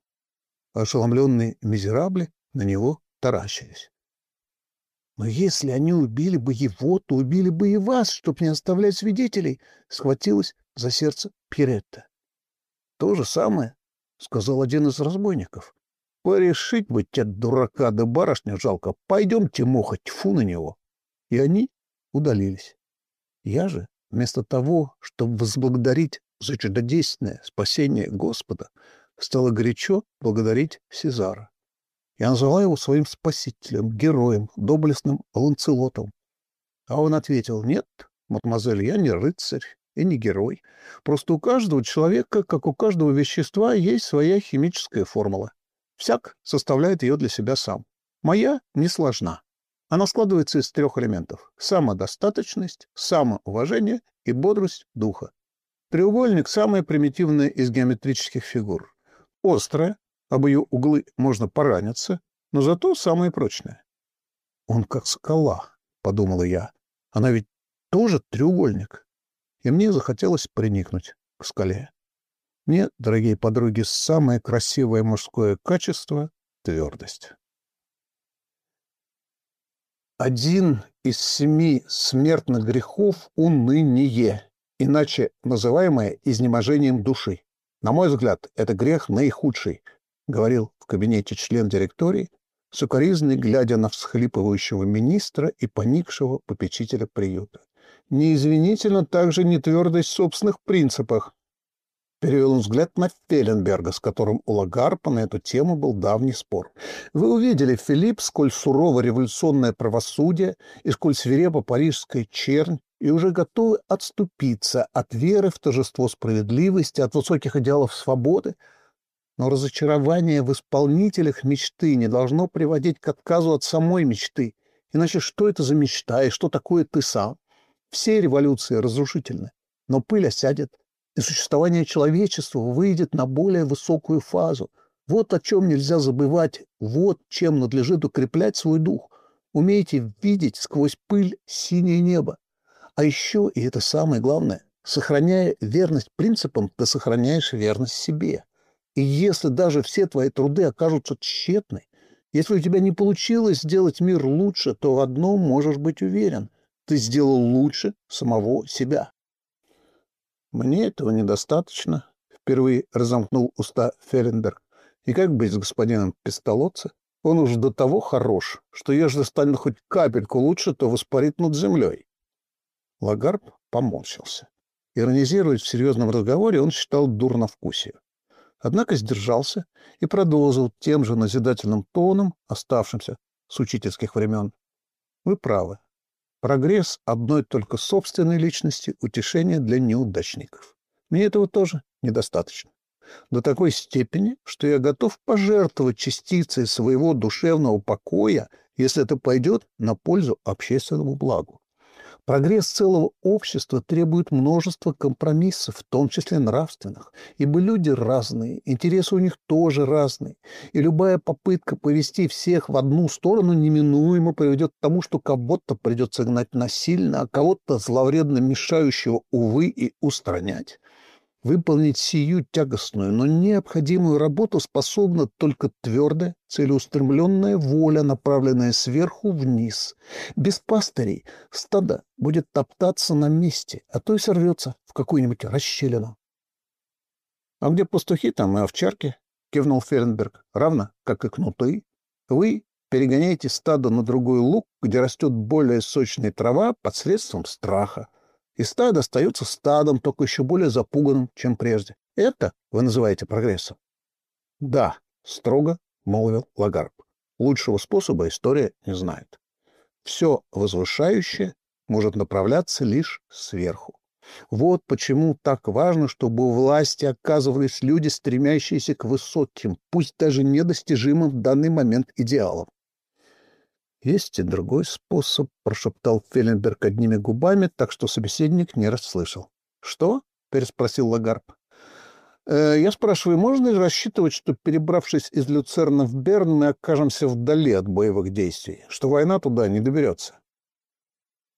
а ошеломленные мизерабли на него таращились. Но если они убили бы его, то убили бы и вас, чтоб не оставлять свидетелей, — схватилась за сердце Пиретта. — То же самое, — сказал один из разбойников. — Порешить бы тебя, дурака да барышня, жалко. Пойдемте, муха, тьфу на него. И они удалились. Я же, вместо того, чтобы возблагодарить за чудодейственное спасение Господа, стала горячо благодарить Сезара. Я назвала его своим спасителем, героем, доблестным ланцелотом. А он ответил, нет, мадемуазель, я не рыцарь и не герой. Просто у каждого человека, как у каждого вещества, есть своя химическая формула. Всяк составляет ее для себя сам. Моя не сложна. Она складывается из трех элементов. Самодостаточность, самоуважение и бодрость духа. Треугольник — самая примитивная из геометрических фигур. Острая, об ее углы можно пораниться, но зато самое прочное. «Он как скала», — подумала я. «Она ведь тоже треугольник». И мне захотелось приникнуть к скале. Мне, дорогие подруги, самое красивое мужское качество — твердость. Один из семи смертных грехов — уныние, иначе называемое изнеможением души. На мой взгляд, это грех наихудший, говорил в кабинете член директории, сукоризный, глядя на всхлипывающего министра и поникшего попечителя приюта. Неизвинительно также нетвердость в собственных принципах. Перевел он взгляд на Феленберга, с которым у Лагарпа на эту тему был давний спор. Вы увидели, Филипп, сколь сурово революционное правосудие и сколь свирепо парижская чернь, и уже готовы отступиться от веры в торжество справедливости, от высоких идеалов свободы, но разочарование в исполнителях мечты не должно приводить к отказу от самой мечты. Иначе что это за мечта и что такое ты сам? Все революции разрушительны, но пыль осядет, и существование человечества выйдет на более высокую фазу. Вот о чем нельзя забывать, вот чем надлежит укреплять свой дух. Умейте видеть сквозь пыль синее небо. А еще, и это самое главное, Сохраняя верность принципам, ты сохраняешь верность себе. И если даже все твои труды окажутся тщетны, если у тебя не получилось сделать мир лучше, то в одном можешь быть уверен. Ты сделал лучше самого себя. Мне этого недостаточно, впервые разомкнул уста Ференберг. И как быть с господином Пистолотце? Он уж до того хорош, что ежели станет хоть капельку лучше, то воспарит над землей. Лагарб поморщился. Иронизировать в серьезном разговоре он считал дурновкусие. Однако сдержался и продолжил тем же назидательным тоном, оставшимся с учительских времен. Вы правы. Прогресс одной только собственной личности — утешение для неудачников. Мне этого тоже недостаточно. До такой степени, что я готов пожертвовать частицей своего душевного покоя, если это пойдет на пользу общественному благу. Прогресс целого общества требует множества компромиссов, в том числе нравственных, ибо люди разные, интересы у них тоже разные, и любая попытка повести всех в одну сторону неминуемо приведет к тому, что кого-то придется гнать насильно, а кого-то зловредно мешающего, увы, и устранять. Выполнить сию тягостную, но необходимую работу способна только твердая, целеустремленная воля, направленная сверху вниз. Без пастырей стадо будет топтаться на месте, а то и сорвется в какую-нибудь расщелину. — А где пастухи, там и овчарки, — кивнул Ференберг, — равно, как и кнуты. Вы перегоняете стадо на другой луг, где растет более сочная трава под средством страха и стадо остается стадом, только еще более запуганным, чем прежде. Это вы называете прогрессом? — Да, — строго молвил Лагарб. Лучшего способа история не знает. Все возвышающее может направляться лишь сверху. Вот почему так важно, чтобы у власти оказывались люди, стремящиеся к высоким, пусть даже недостижимым в данный момент идеалам. «Есть и другой способ», — прошептал Фелленберг одними губами, так что собеседник не расслышал. «Что?» — переспросил Лагарб. «Э, «Я спрашиваю, можно ли рассчитывать, что, перебравшись из Люцерна в Берн, мы окажемся вдали от боевых действий, что война туда не доберется?»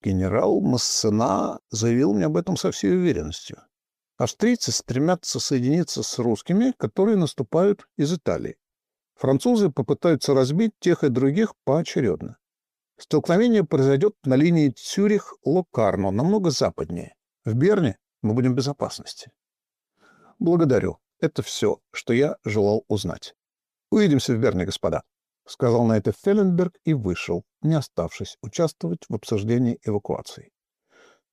Генерал Массена заявил мне об этом со всей уверенностью. Австрийцы стремятся соединиться с русскими, которые наступают из Италии. Французы попытаются разбить тех и других поочередно. Столкновение произойдет на линии Цюрих-Локарно, намного западнее. В Берне мы будем в безопасности. Благодарю. Это все, что я желал узнать. Увидимся в Берне, господа, — сказал на это Фелленберг и вышел, не оставшись участвовать в обсуждении эвакуации.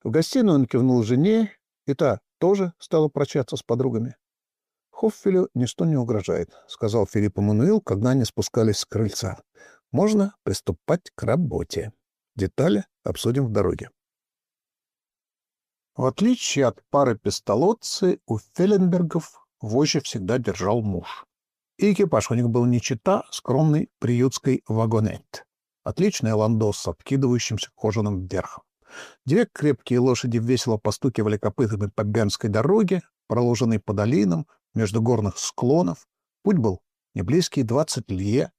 В гостиную он кивнул жене, и та тоже стала прощаться с подругами. Хоффелю ничто не угрожает, — сказал Филипп Эммануил, когда они спускались с крыльца. Можно приступать к работе. Детали обсудим в дороге. В отличие от пары пистолотцы, у Фелленбергов вожжи всегда держал муж. И экипаж у них был не чита скромный приютской вагонет. Отличный ландо с откидывающимся кожаным верхом. Две крепкие лошади весело постукивали копытами по Бернской дороге, проложенной по долинам, между горных склонов. Путь был не близкий двадцать лье.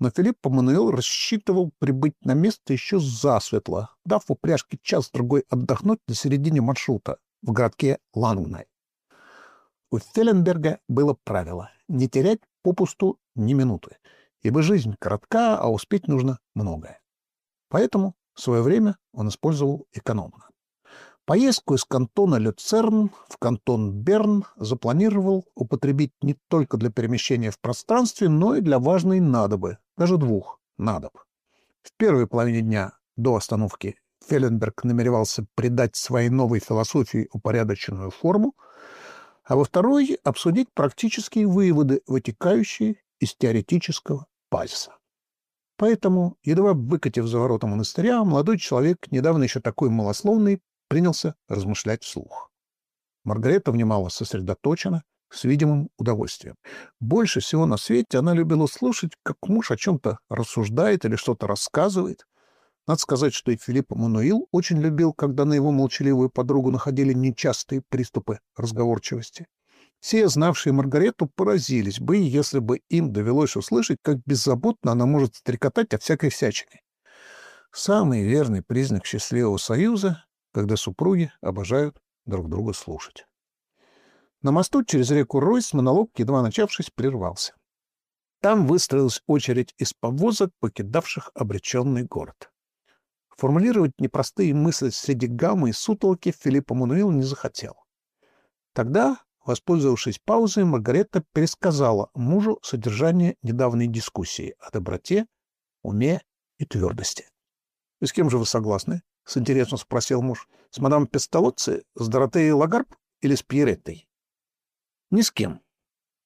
Но Филипп Мануил рассчитывал прибыть на место еще засветло, дав упряжке час-другой отдохнуть на середине маршрута в городке Лангнай. У Фелленберга было правило — не терять попусту ни минуты, ибо жизнь коротка, а успеть нужно многое. Поэтому свое время он использовал экономно. Поездку из кантона Люцерн в кантон Берн запланировал употребить не только для перемещения в пространстве, но и для важной надобы, даже двух надоб. В первой половине дня до остановки Фелленберг намеревался придать своей новой философии упорядоченную форму, а во второй — обсудить практические выводы, вытекающие из теоретического базиса. Поэтому, едва выкатив за ворота монастыря, молодой человек, недавно еще такой малословный, принялся размышлять вслух. Маргарета внимала сосредоточенно, с видимым удовольствием. Больше всего на свете она любила слушать, как муж о чем-то рассуждает или что-то рассказывает. Надо сказать, что и Филипп Мануил очень любил, когда на его молчаливую подругу находили нечастые приступы разговорчивости. Все, знавшие Маргарету, поразились бы, если бы им довелось услышать, как беззаботно она может стрекотать о всякой всячине. Самый верный признак счастливого союза когда супруги обожают друг друга слушать. На мосту через реку Ройс монолог, едва начавшись, прервался. Там выстроилась очередь из повозок, покидавших обреченный город. Формулировать непростые мысли среди гаммы и сутолки Филипп Мануил не захотел. Тогда, воспользовавшись паузой, Маргарета пересказала мужу содержание недавней дискуссии о доброте, уме и твердости. — И с кем же вы согласны? — с интересом спросил муж. — С мадам Пестолоцци, с Доротеей Лагарб или с Пьереттой? — Ни с кем.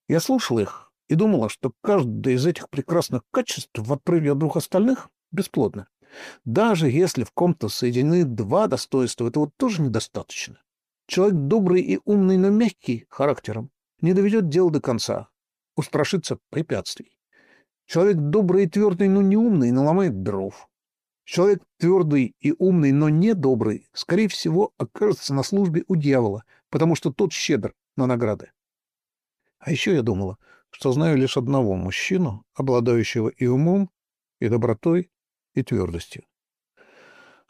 Я слушал их и думала, что каждое из этих прекрасных качеств в отрыве от двух остальных бесплодно. Даже если в ком-то соединены два достоинства, этого тоже недостаточно. Человек добрый и умный, но мягкий характером не доведет дело до конца, устрашится препятствий. Человек добрый и твердый, но не умный, наломает дров. Человек твердый и умный, но не добрый, скорее всего, окажется на службе у дьявола, потому что тот щедр на награды. А еще я думала, что знаю лишь одного мужчину, обладающего и умом, и добротой, и твердостью.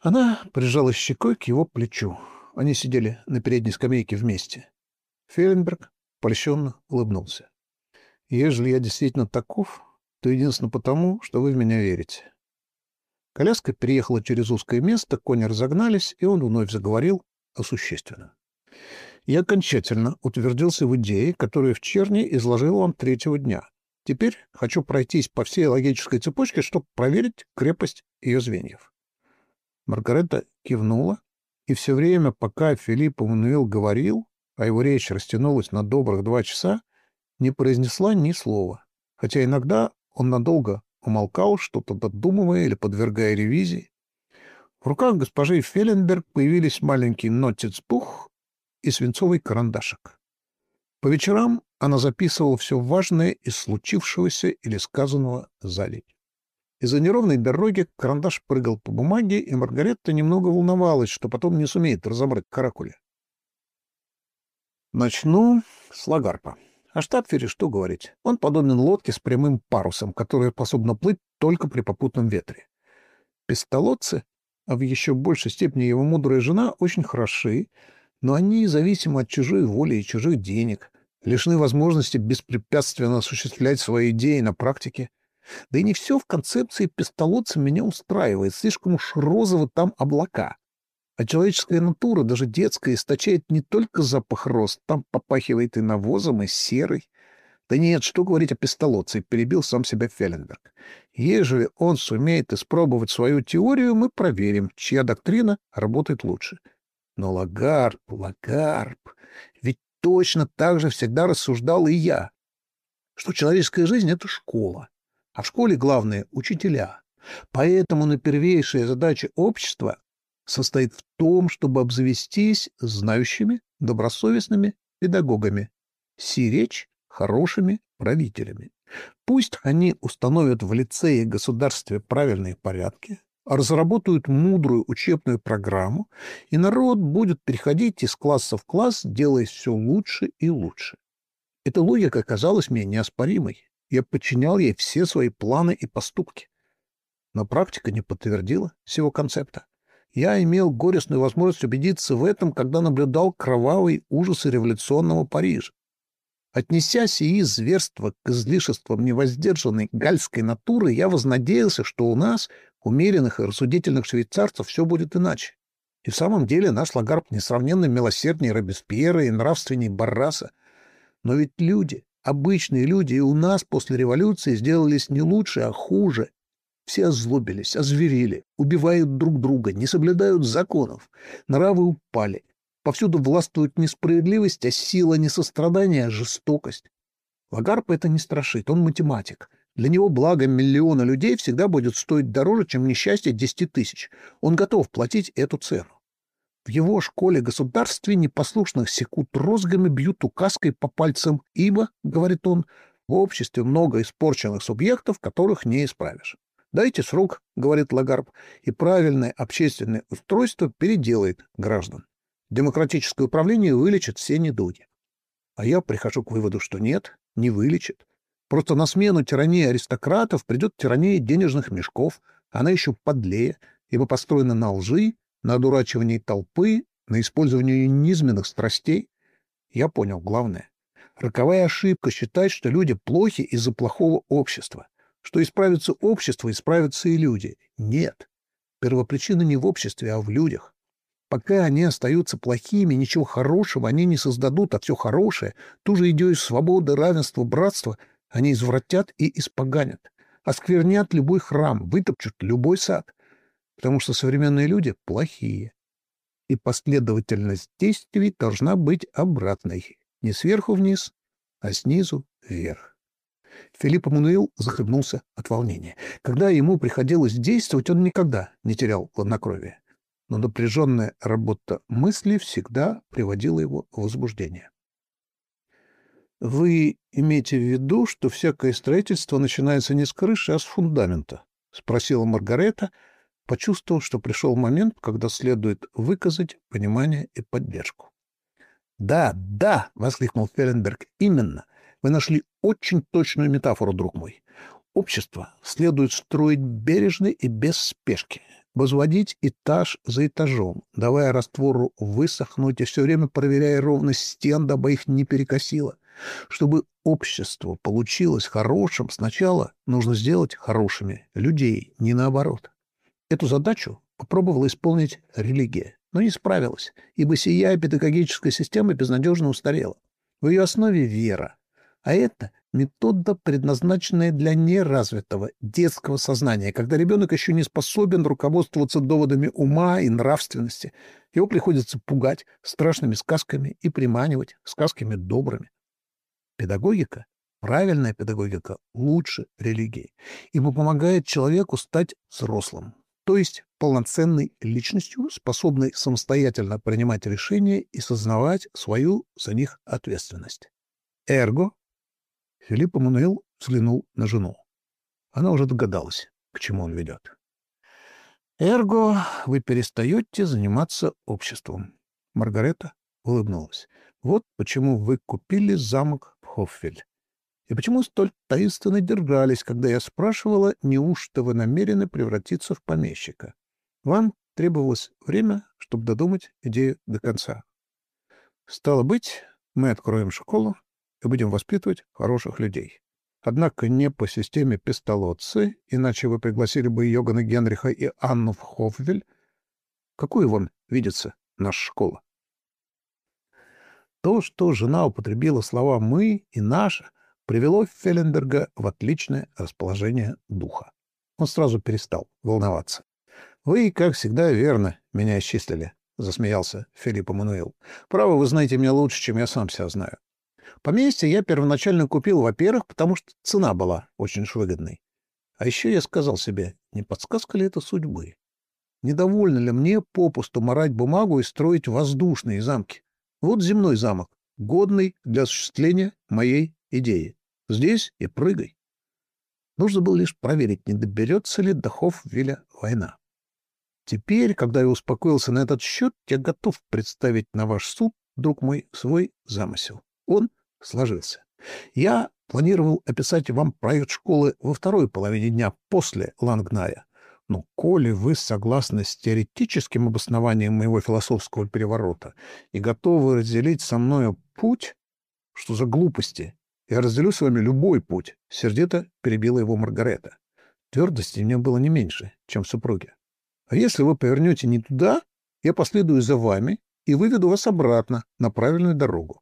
Она прижала щекой к его плечу. Они сидели на передней скамейке вместе. Фейленберг польщенно улыбнулся. «Ежели я действительно таков, то единственно потому, что вы в меня верите». Коляска переехала через узкое место, кони разогнались, и он вновь заговорил о существенном. Я окончательно утвердился в идее, которую в черне изложил вам третьего дня. Теперь хочу пройтись по всей логической цепочке, чтобы проверить крепость ее звеньев. Маргарета кивнула, и все время, пока Филипп Эммануил говорил, а его речь растянулась на добрых два часа, не произнесла ни слова, хотя иногда он надолго умолкал, что-то додумывая или подвергая ревизии. В руках госпожи Фелленберг появились маленький нотицбух и свинцовый карандашик. По вечерам она записывала все важное из случившегося или сказанного за день. Из-за неровной дороги карандаш прыгал по бумаге, и Маргаретта немного волновалась, что потом не сумеет разобрать каракули. Начну с Лагарпа. О Штапфере что говорить? Он подобен лодке с прямым парусом, которая способна плыть только при попутном ветре. Пистолотцы, а в еще большей степени его мудрая жена, очень хороши, но они зависимы от чужой воли и чужих денег, лишены возможности беспрепятственно осуществлять свои идеи на практике. Да и не все в концепции Песталоцци меня устраивает, слишком уж розово там облака. А человеческая натура, даже детская, источает не только запах роз, там попахивает и навозом, и серой. Да нет, что говорить о Песталоцци, перебил сам себя Фелленберг. Ежели он сумеет испробовать свою теорию, мы проверим, чья доктрина работает лучше. Но Лагарп, Лагарп, ведь точно так же всегда рассуждал и я, что человеческая жизнь — это школа, а в школе главное — учителя. Поэтому на первейшая задача общества состоит в том, чтобы обзавестись знающими, добросовестными педагогами, сиречь хорошими правителями. Пусть они установят в лице и государстве правильные порядки, разработают мудрую учебную программу, и народ будет переходить из класса в класс, делая все лучше и лучше. Эта логика казалась мне неоспоримой. Я подчинял ей все свои планы и поступки. Но практика не подтвердила всего концепта. Я имел горестную возможность убедиться в этом, когда наблюдал кровавые ужасы революционного Парижа. Отнеся сии зверства к излишествам невоздержанной гальской натуры, я вознадеялся, что у нас, умеренных и рассудительных швейцарцев, все будет иначе. И в самом деле наш Лагарб несравненно милосерднее Робеспьера и нравственнее Барраса. Но ведь люди, обычные люди, и у нас после революции сделались не лучше, а хуже. Все озлобились, озверели, убивают друг друга, не соблюдают законов, нравы упали. Повсюду властвует несправедливость, а сила не сострадание, а жестокость. Лагарп это не страшит, он математик. Для него благо миллиона людей всегда будет стоить дороже, чем несчастье десяти тысяч. Он готов платить эту цену. В его школе государстве непослушных секут розгами, бьют указкой по пальцам, ибо, — говорит он, — в обществе много испорченных субъектов, которых не исправишь. Дайте срок, говорит Лагарб, и правильное общественное устройство переделает граждан. Демократическое управление вылечит все недуги. А я прихожу к выводу, что нет, не вылечит. Просто на смену тирании аристократов придет тирания денежных мешков, она еще подлее, ибо построена на лжи, на одурачивании толпы, на использование низменных страстей, я понял главное. Роковая ошибка считать, что люди плохи из-за плохого общества, что исправится общество, исправятся и люди. Нет. Первопричина не в обществе, а в людях. Пока они остаются плохими, ничего хорошего они не создадут, а все хорошее, ту же идею свободы, равенства, братства, они извратят и испоганят, осквернят любой храм, вытопчут любой сад, потому что современные люди плохие. И последовательность действий должна быть обратной, не сверху вниз, а снизу вверх. Филипп Эммануил захлебнулся от волнения. Когда ему приходилось действовать, он никогда не терял хладнокровия но напряженная работа мысли всегда приводила его в возбуждение. «Вы имеете в виду, что всякое строительство начинается не с крыши, а с фундамента?» — спросила Маргарета, почувствовав, что пришел момент, когда следует выказать понимание и поддержку. «Да, да!» — воскликнул Ференберг. «Именно! Вы нашли очень точную метафору, друг мой. Общество следует строить бережно и без спешки возводить этаж за этажом, давая раствору высохнуть и все время проверяя ровность стен, дабы их не перекосило. Чтобы общество получилось хорошим, сначала нужно сделать хорошими людей, не наоборот. Эту задачу попробовала исполнить религия, но не справилась, ибо сия педагогическая система безнадежно устарела. В ее основе вера, а это метода, предназначенная для неразвитого детского сознания, когда ребенок еще не способен руководствоваться доводами ума и нравственности. Его приходится пугать страшными сказками и приманивать сказками добрыми. Педагогика, правильная педагогика, лучше религии, ибо помогает человеку стать взрослым, то есть полноценной личностью, способной самостоятельно принимать решения и сознавать свою за них ответственность. Эрго Филипп Эммануил взглянул на жену. Она уже догадалась, к чему он ведет. «Эрго, вы перестаете заниматься обществом». Маргарета улыбнулась. «Вот почему вы купили замок в Хоффель. И почему столь таинственно держались, когда я спрашивала, неужто вы намерены превратиться в помещика. Вам требовалось время, чтобы додумать идею до конца. Стало быть, мы откроем школу, и будем воспитывать хороших людей. Однако не по системе пистолотцы, иначе вы пригласили бы Йогана Генриха и Анну в Хофвель. Какую вам видится наша школа? То, что жена употребила слова «мы» и «наша», привело Фелленберга в отличное расположение духа. Он сразу перестал волноваться. «Вы, как всегда, верно меня исчислили», — засмеялся Филипп Эммануил. «Право, вы знаете меня лучше, чем я сам себя знаю. Поместье я первоначально купил, во-первых, потому что цена была очень выгодной. А еще я сказал себе, не подсказка ли это судьбы? Недовольно ли мне попусту морать бумагу и строить воздушные замки? Вот земной замок, годный для осуществления моей идеи. Здесь и прыгай. Нужно было лишь проверить, не доберется ли до Хофвиля война. Теперь, когда я успокоился на этот счет, я готов представить на ваш суд, друг мой, свой замысел. Он сложился. Я планировал описать вам проект школы во второй половине дня после Лангная. Но коли вы согласны с теоретическим обоснованием моего философского переворота и готовы разделить со мною путь, что за глупости? Я разделю с вами любой путь, — сердито перебила его Маргарета. Твердости мне было не меньше, чем супруге. А если вы повернете не туда, я последую за вами и выведу вас обратно на правильную дорогу.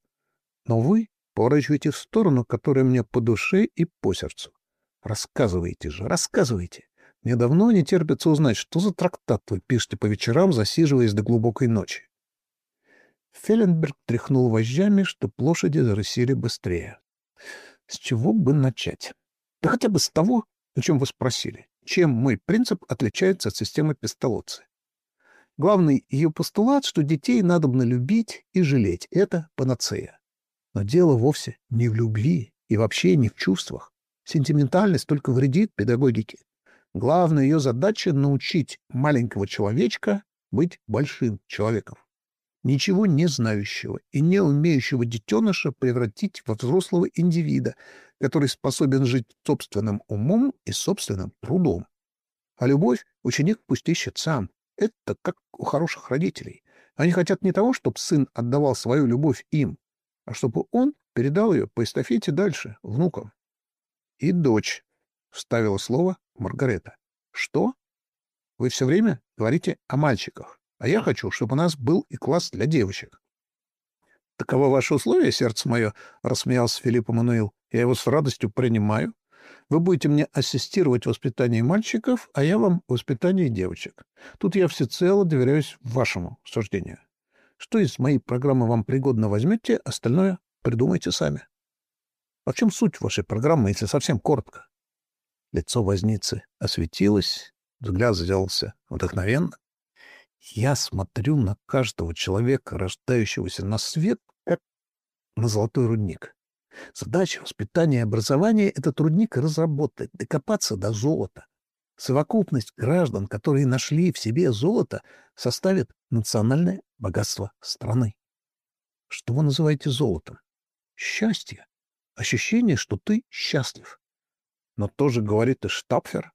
Но вы поворачиваете в сторону, которая мне по душе и по сердцу. Рассказывайте же, рассказывайте. Мне давно не терпится узнать, что за трактат вы пишете по вечерам, засиживаясь до глубокой ночи. Фелленберг тряхнул вожжами, что лошади зарысили быстрее. С чего бы начать? Да хотя бы с того, о чем вы спросили. Чем мой принцип отличается от системы пестолоци? Главный ее постулат, что детей надо бы любить и жалеть. Это панацея. Но дело вовсе не в любви и вообще не в чувствах. Сентиментальность только вредит педагогике. Главная ее задача — научить маленького человечка быть большим человеком. Ничего не знающего и не умеющего детеныша превратить во взрослого индивида, который способен жить собственным умом и собственным трудом. А любовь ученик пусть ищет сам. Это как у хороших родителей. Они хотят не того, чтобы сын отдавал свою любовь им, а чтобы он передал ее по эстафете дальше, внукам. И дочь, — вставила слово Маргарета. Что? Вы все время говорите о мальчиках, а я хочу, чтобы у нас был и класс для девочек. Таково ваше условие, сердце мое, — рассмеялся Филипп Эммануил. Я его с радостью принимаю. Вы будете мне ассистировать в воспитании мальчиков, а я вам в воспитании девочек. Тут я всецело доверяюсь вашему суждению. Что из моей программы вам пригодно возьмете, остальное придумайте сами. А в чем суть вашей программы, если совсем коротко? Лицо возницы осветилось, взгляд сделался вдохновенно. Я смотрю на каждого человека, рождающегося на свет, как на золотой рудник. Задача воспитания и образования — этот рудник разработать, докопаться до золота. Совокупность граждан, которые нашли в себе золото, составит национальное богатство страны. Что вы называете золотом? Счастье. Ощущение, что ты счастлив. Но тоже говорит и Штапфер.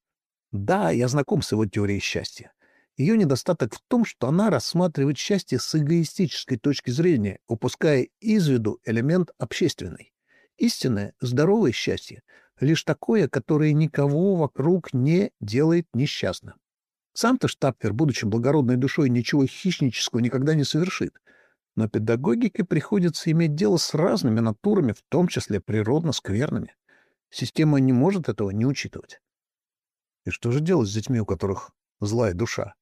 Да, я знаком с его теорией счастья. Ее недостаток в том, что она рассматривает счастье с эгоистической точки зрения, упуская из виду элемент общественный. Истинное, здоровое счастье — лишь такое, которое никого вокруг не делает несчастным. Сам-то Штапфер, будучи благородной душой, ничего хищнического никогда не совершит. Но педагогике приходится иметь дело с разными натурами, в том числе природно скверными. Система не может этого не учитывать. И что же делать с детьми, у которых злая душа?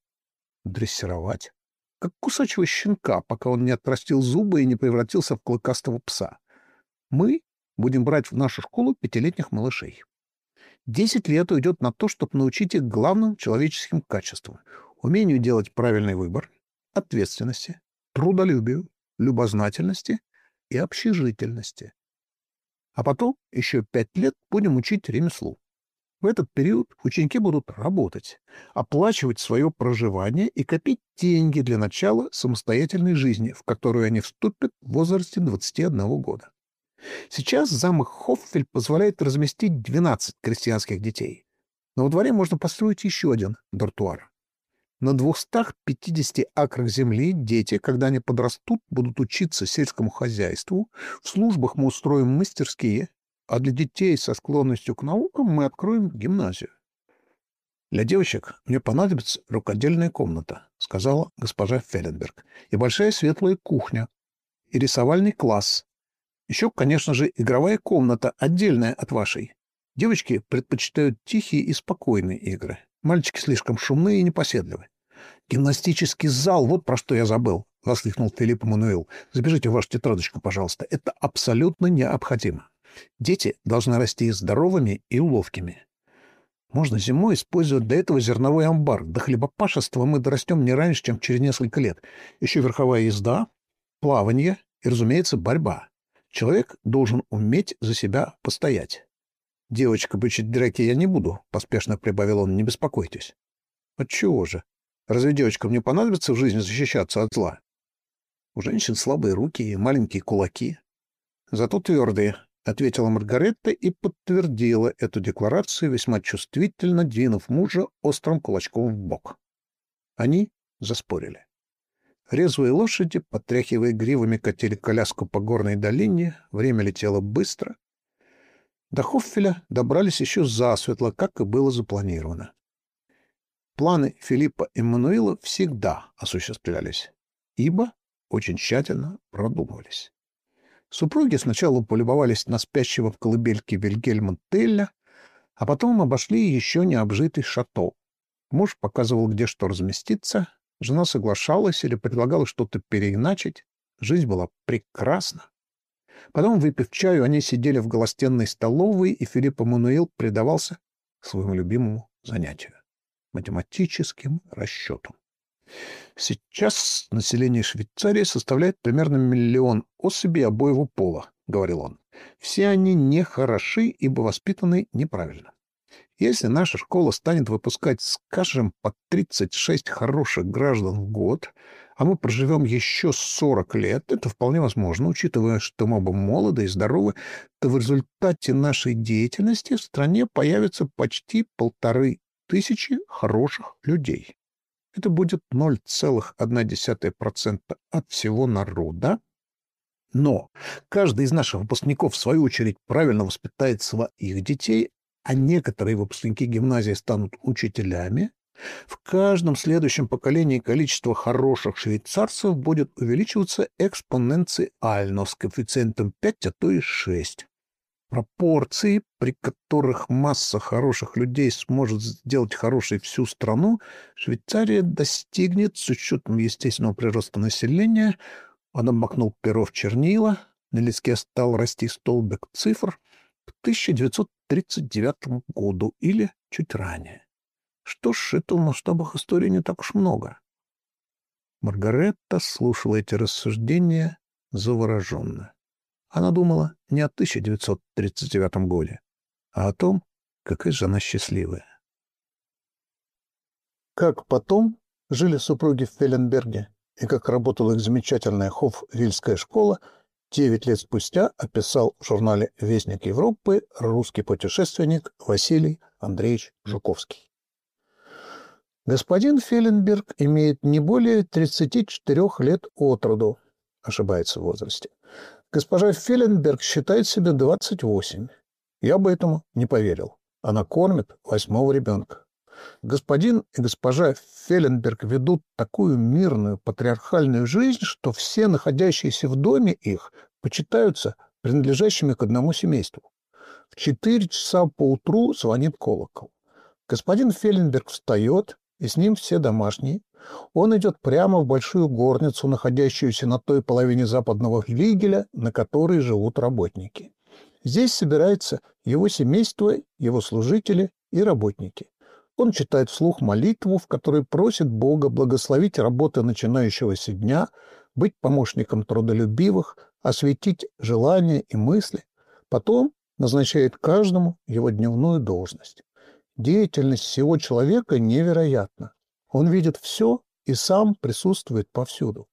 Дрессировать. Как кусачего щенка, пока он не отрастил зубы и не превратился в клыкастого пса. Мы будем брать в нашу школу пятилетних малышей. Десять лет уйдет на то, чтобы научить их главным человеческим качествам — умению делать правильный выбор, ответственности, трудолюбию, любознательности и общежительности. А потом еще пять лет будем учить ремеслу. В этот период ученики будут работать, оплачивать свое проживание и копить деньги для начала самостоятельной жизни, в которую они вступят в возрасте 21 года. Сейчас замок Хоффель позволяет разместить 12 крестьянских детей. Но во дворе можно построить еще один дортуар. На 250 акрах земли дети, когда они подрастут, будут учиться сельскому хозяйству, в службах мы устроим мастерские, а для детей со склонностью к наукам мы откроем гимназию. «Для девочек мне понадобится рукодельная комната», — сказала госпожа Фелленберг, «и большая светлая кухня, и рисовальный класс, еще, конечно же, игровая комната, отдельная от вашей. Девочки предпочитают тихие и спокойные игры. Мальчики слишком шумные и непоседливы. «Гимнастический зал, вот про что я забыл», — воскликнул Филипп Мануил. «Забежите в вашу тетрадочку, пожалуйста. Это абсолютно необходимо. Дети должны расти здоровыми и ловкими. Можно зимой использовать для этого зерновой амбар. До хлебопашества мы дорастем не раньше, чем через несколько лет. Еще верховая езда, плавание и, разумеется, борьба. Человек должен уметь за себя постоять. «Девочка бычить драки я не буду», — поспешно прибавил он, — «не беспокойтесь». «Отчего же? Разве девочкам не понадобится в жизни защищаться от зла?» «У женщин слабые руки и маленькие кулаки». «Зато твердые», — ответила Маргаретта и подтвердила эту декларацию, весьма чувствительно двинув мужа острым кулачком в бок. Они заспорили. Резвые лошади, потряхивая гривами, катили коляску по горной долине. Время летело быстро. До Хоффеля добрались еще засветло, как и было запланировано. Планы Филиппа и Мануила всегда осуществлялись, ибо очень тщательно продумывались. Супруги сначала полюбовались на спящего в колыбельке Вильгельма Телля, а потом обошли еще не обжитый шато. Муж показывал, где что разместиться, Жена соглашалась или предлагала что-то переиначить. Жизнь была прекрасна. Потом, выпив чаю, они сидели в голостенной столовой, и Филипп Эммануил предавался своему любимому занятию — математическим расчетам. «Сейчас население Швейцарии составляет примерно миллион особей обоего пола», — говорил он. «Все они нехороши, ибо воспитаны неправильно. Если наша школа станет выпускать, скажем, по 36 хороших граждан в год, а мы проживем еще 40 лет, это вполне возможно, учитывая, что мы оба молоды и здоровы, то в результате нашей деятельности в стране появится почти полторы тысячи хороших людей. Это будет 0,1% от всего народа. Но каждый из наших выпускников, в свою очередь, правильно воспитает своих детей, а некоторые выпускники гимназии станут учителями, в каждом следующем поколении количество хороших швейцарцев будет увеличиваться экспоненциально с коэффициентом 5, а то и 6. Пропорции, при которых масса хороших людей сможет сделать хорошей всю страну, Швейцария достигнет с учетом естественного прироста населения. Он обмакнул перо в чернила, на листке стал расти столбик цифр к 1939 году или чуть ранее. Что ж, это в масштабах истории не так уж много. Маргаретта слушала эти рассуждения завороженно. Она думала не о 1939 годе, а о том, какая же она счастливая. Как потом жили супруги в Фелленберге и как работала их замечательная Хоф-Вильская школа, девять лет спустя описал в журнале «Вестник Европы» русский путешественник Василий Андреевич Жуковский. Господин Фелленберг имеет не более 34 лет от роду, ошибается в возрасте. Госпожа Фелленберг считает себя 28. Я бы этому не поверил. Она кормит восьмого ребенка. Господин и госпожа Фелленберг ведут такую мирную патриархальную жизнь, что все находящиеся в доме их почитаются принадлежащими к одному семейству. В четыре часа по утру звонит колокол. Господин Фелленберг встает, и с ним все домашние. Он идет прямо в большую горницу, находящуюся на той половине западного флигеля, на которой живут работники. Здесь собирается его семейство, его служители и работники. Он читает вслух молитву, в которой просит Бога благословить работы начинающегося дня, быть помощником трудолюбивых, осветить желания и мысли. Потом назначает каждому его дневную должность. Деятельность всего человека невероятна. Он видит все и сам присутствует повсюду.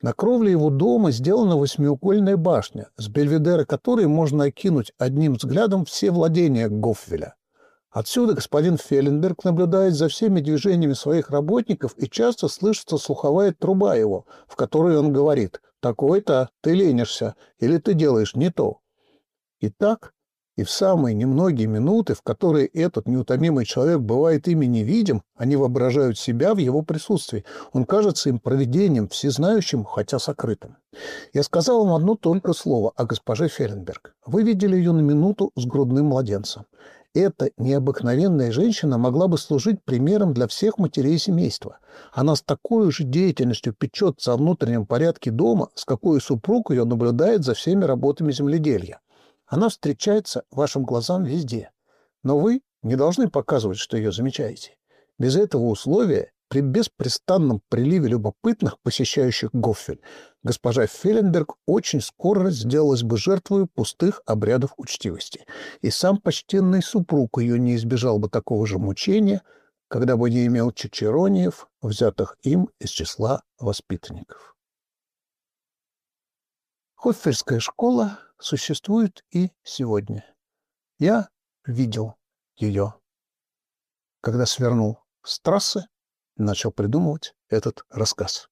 На кровле его дома сделана восьмиугольная башня, с бельведера которой можно окинуть одним взглядом все владения Гофвеля. Отсюда господин Фелленберг наблюдает за всеми движениями своих работников и часто слышится слуховая труба его, в которой он говорит «такой-то, ты ленишься» или «ты делаешь не то». Итак, и в самые немногие минуты, в которые этот неутомимый человек бывает ими невидим, они воображают себя в его присутствии. Он кажется им провидением, всезнающим, хотя сокрытым. Я сказал вам одно только слово о госпоже Ференберг. Вы видели ее на минуту с грудным младенцем. Эта необыкновенная женщина могла бы служить примером для всех матерей семейства. Она с такой же деятельностью печется о внутреннем порядке дома, с какой супруг ее наблюдает за всеми работами земледелья. Она встречается вашим глазам везде. Но вы не должны показывать, что ее замечаете. Без этого условия, при беспрестанном приливе любопытных, посещающих Гоффель, госпожа Фелленберг очень скоро сделалась бы жертвой пустых обрядов учтивости. И сам почтенный супруг ее не избежал бы такого же мучения, когда бы не имел чичерониев, взятых им из числа воспитанников. Хоффельская школа существует и сегодня. Я видел ее, когда свернул с трассы и начал придумывать этот рассказ.